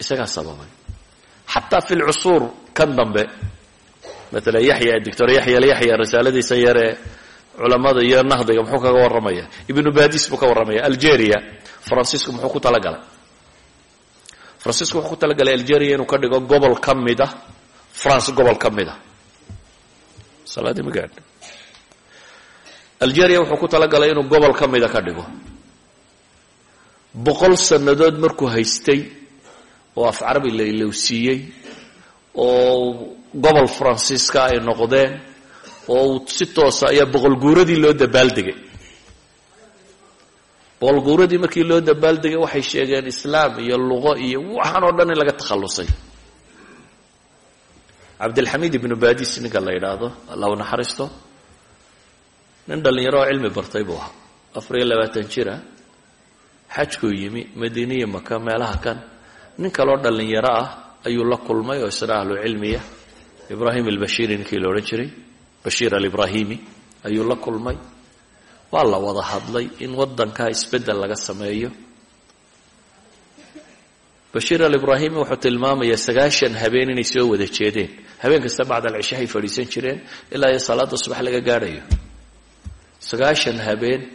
isagaa sababay. Xataa fi lcusuur kan dambe maala yaxya doctor yaxya alyaxya risaaladiisa yaree culamada iyo nahdiga muxuu kaga warramaya. Ibnu badis buu ka warramaya algeria francisco muxuu ku talagalay. Francisco wuxuu ku talagalay algeria inuu ka dhigo gobol ka mid ah france gobol ka mid ah. Algeria wuxuu ku talagalay inuu gobol ka mida ka dhigo. Boqol sannadood markuu haystay oo af carabi la ilowsiiyey oo gobol faransiiska ay noqdeen oo si toosa ayaa boqol guuradii loo dabaaldegay boqol guuradii markii loo dabaaldegay waxay sheegeen islaam iyo luqo iyo waxaan oo dhan in laga takhallusay. Cabdilxamiid ibnu badis ninka la yidhaahdo allah u naxariisto nin dhallinyaro oo cilmi bartay buu ahaa. Afar iyo labaatan jira xajkuu yimi madiiniya maka meelaha kan nin kaloo dhallinyaro ah ayuu la kulmay oo isna ahlu cilmiya ibraahim albashiiri ninkii la odhan jiray bashiir alibrahimi ayuu la kulmay. Waa la wada hadlay in waddankaa isbeddel laga sameeyo. Bashiir alibrahimi wuxuu tilmaamayaa sagaashan habeen inay soo wada jeedeen. Habeen kasta bacd alcishahay fadhiisan jireen ilaa iyo salaada subax laga gaadhayo. Sagaashan habeen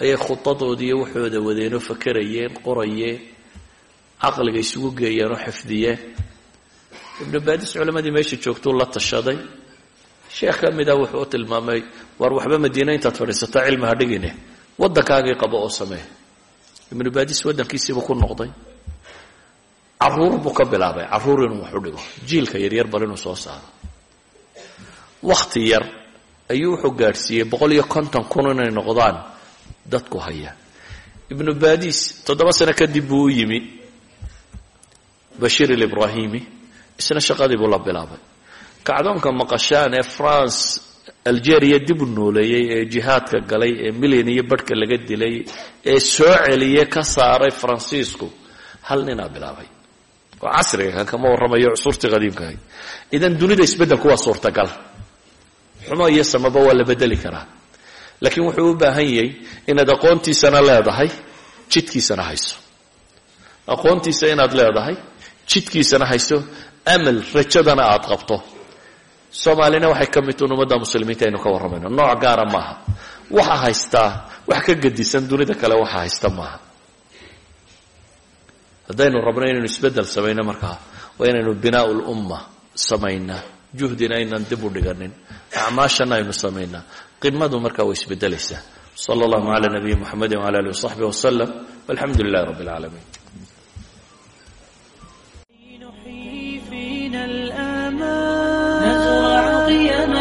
ayay khudadoodiiyo waxooda wadeenoo fakerayeen qorayeen caqliga isugu geeyeen oo xifdiyeen ibnu baadis culammadii meesha joogtuu la tashaday. Sheekh ka mida wuxuu u tilmaamay war waxba madiina intaad fadhiisataa cilmi ha dhigine. Qabo oo samee. Ibnu baadis waddankiisiibuu ku noqday. Caruur buu ka bilaabay carruur inuu wax u dhigo. Jiilka yaryar bal inuu soo saaro. Wakhti yar ayuu wuxuu gaadhsiiyey boqol iyo konton kun inay noqdaan dadku haya. Ibnu baadis toddoba sano kadib buu u yimi bashiir alibrahimi isna shaqadii buu la bilaabay. Kacdoonka maqashaan ee france algeria dib u nooleeyey ee jihaadka galay ee milyan iyo barhka laga dilay ee soo celiyey ka saaray faransiisku hal ninaa bilaabay. Oo casriga kan kama warramayo cusurtii qadiimkahay idan dunida isbeddelku waa suurtagal. Xumo iyo samaba waa la bedeli karaa. Laakiin wuxuu u baahan yahay inaad aqoontiisana leedahay jidkiisana hayso. Aqoontiisa inaad leedahay jidkiisana hayso amal rajadana aad qabto. Soomaalina waxay ka mid tuun ummadda muslimiinta aynu ka warramayno nooc gaara maaha. Waxa haystaa wax ka gedisan dunida kale waxa haysta maaha. Haddaynu rabno inaynu isbeddel samayno markaa waa inaynu binaa lumma samaynaa juhdina aynan dib u dhiganin acmaashana aynu samaynaa qimadu markaa way isbedelaysaa sala allahu cala nabiyi muxamedi wcala alihi wasaxbi wasalam walxamdu lilahi rabbi اlcaalamiin يا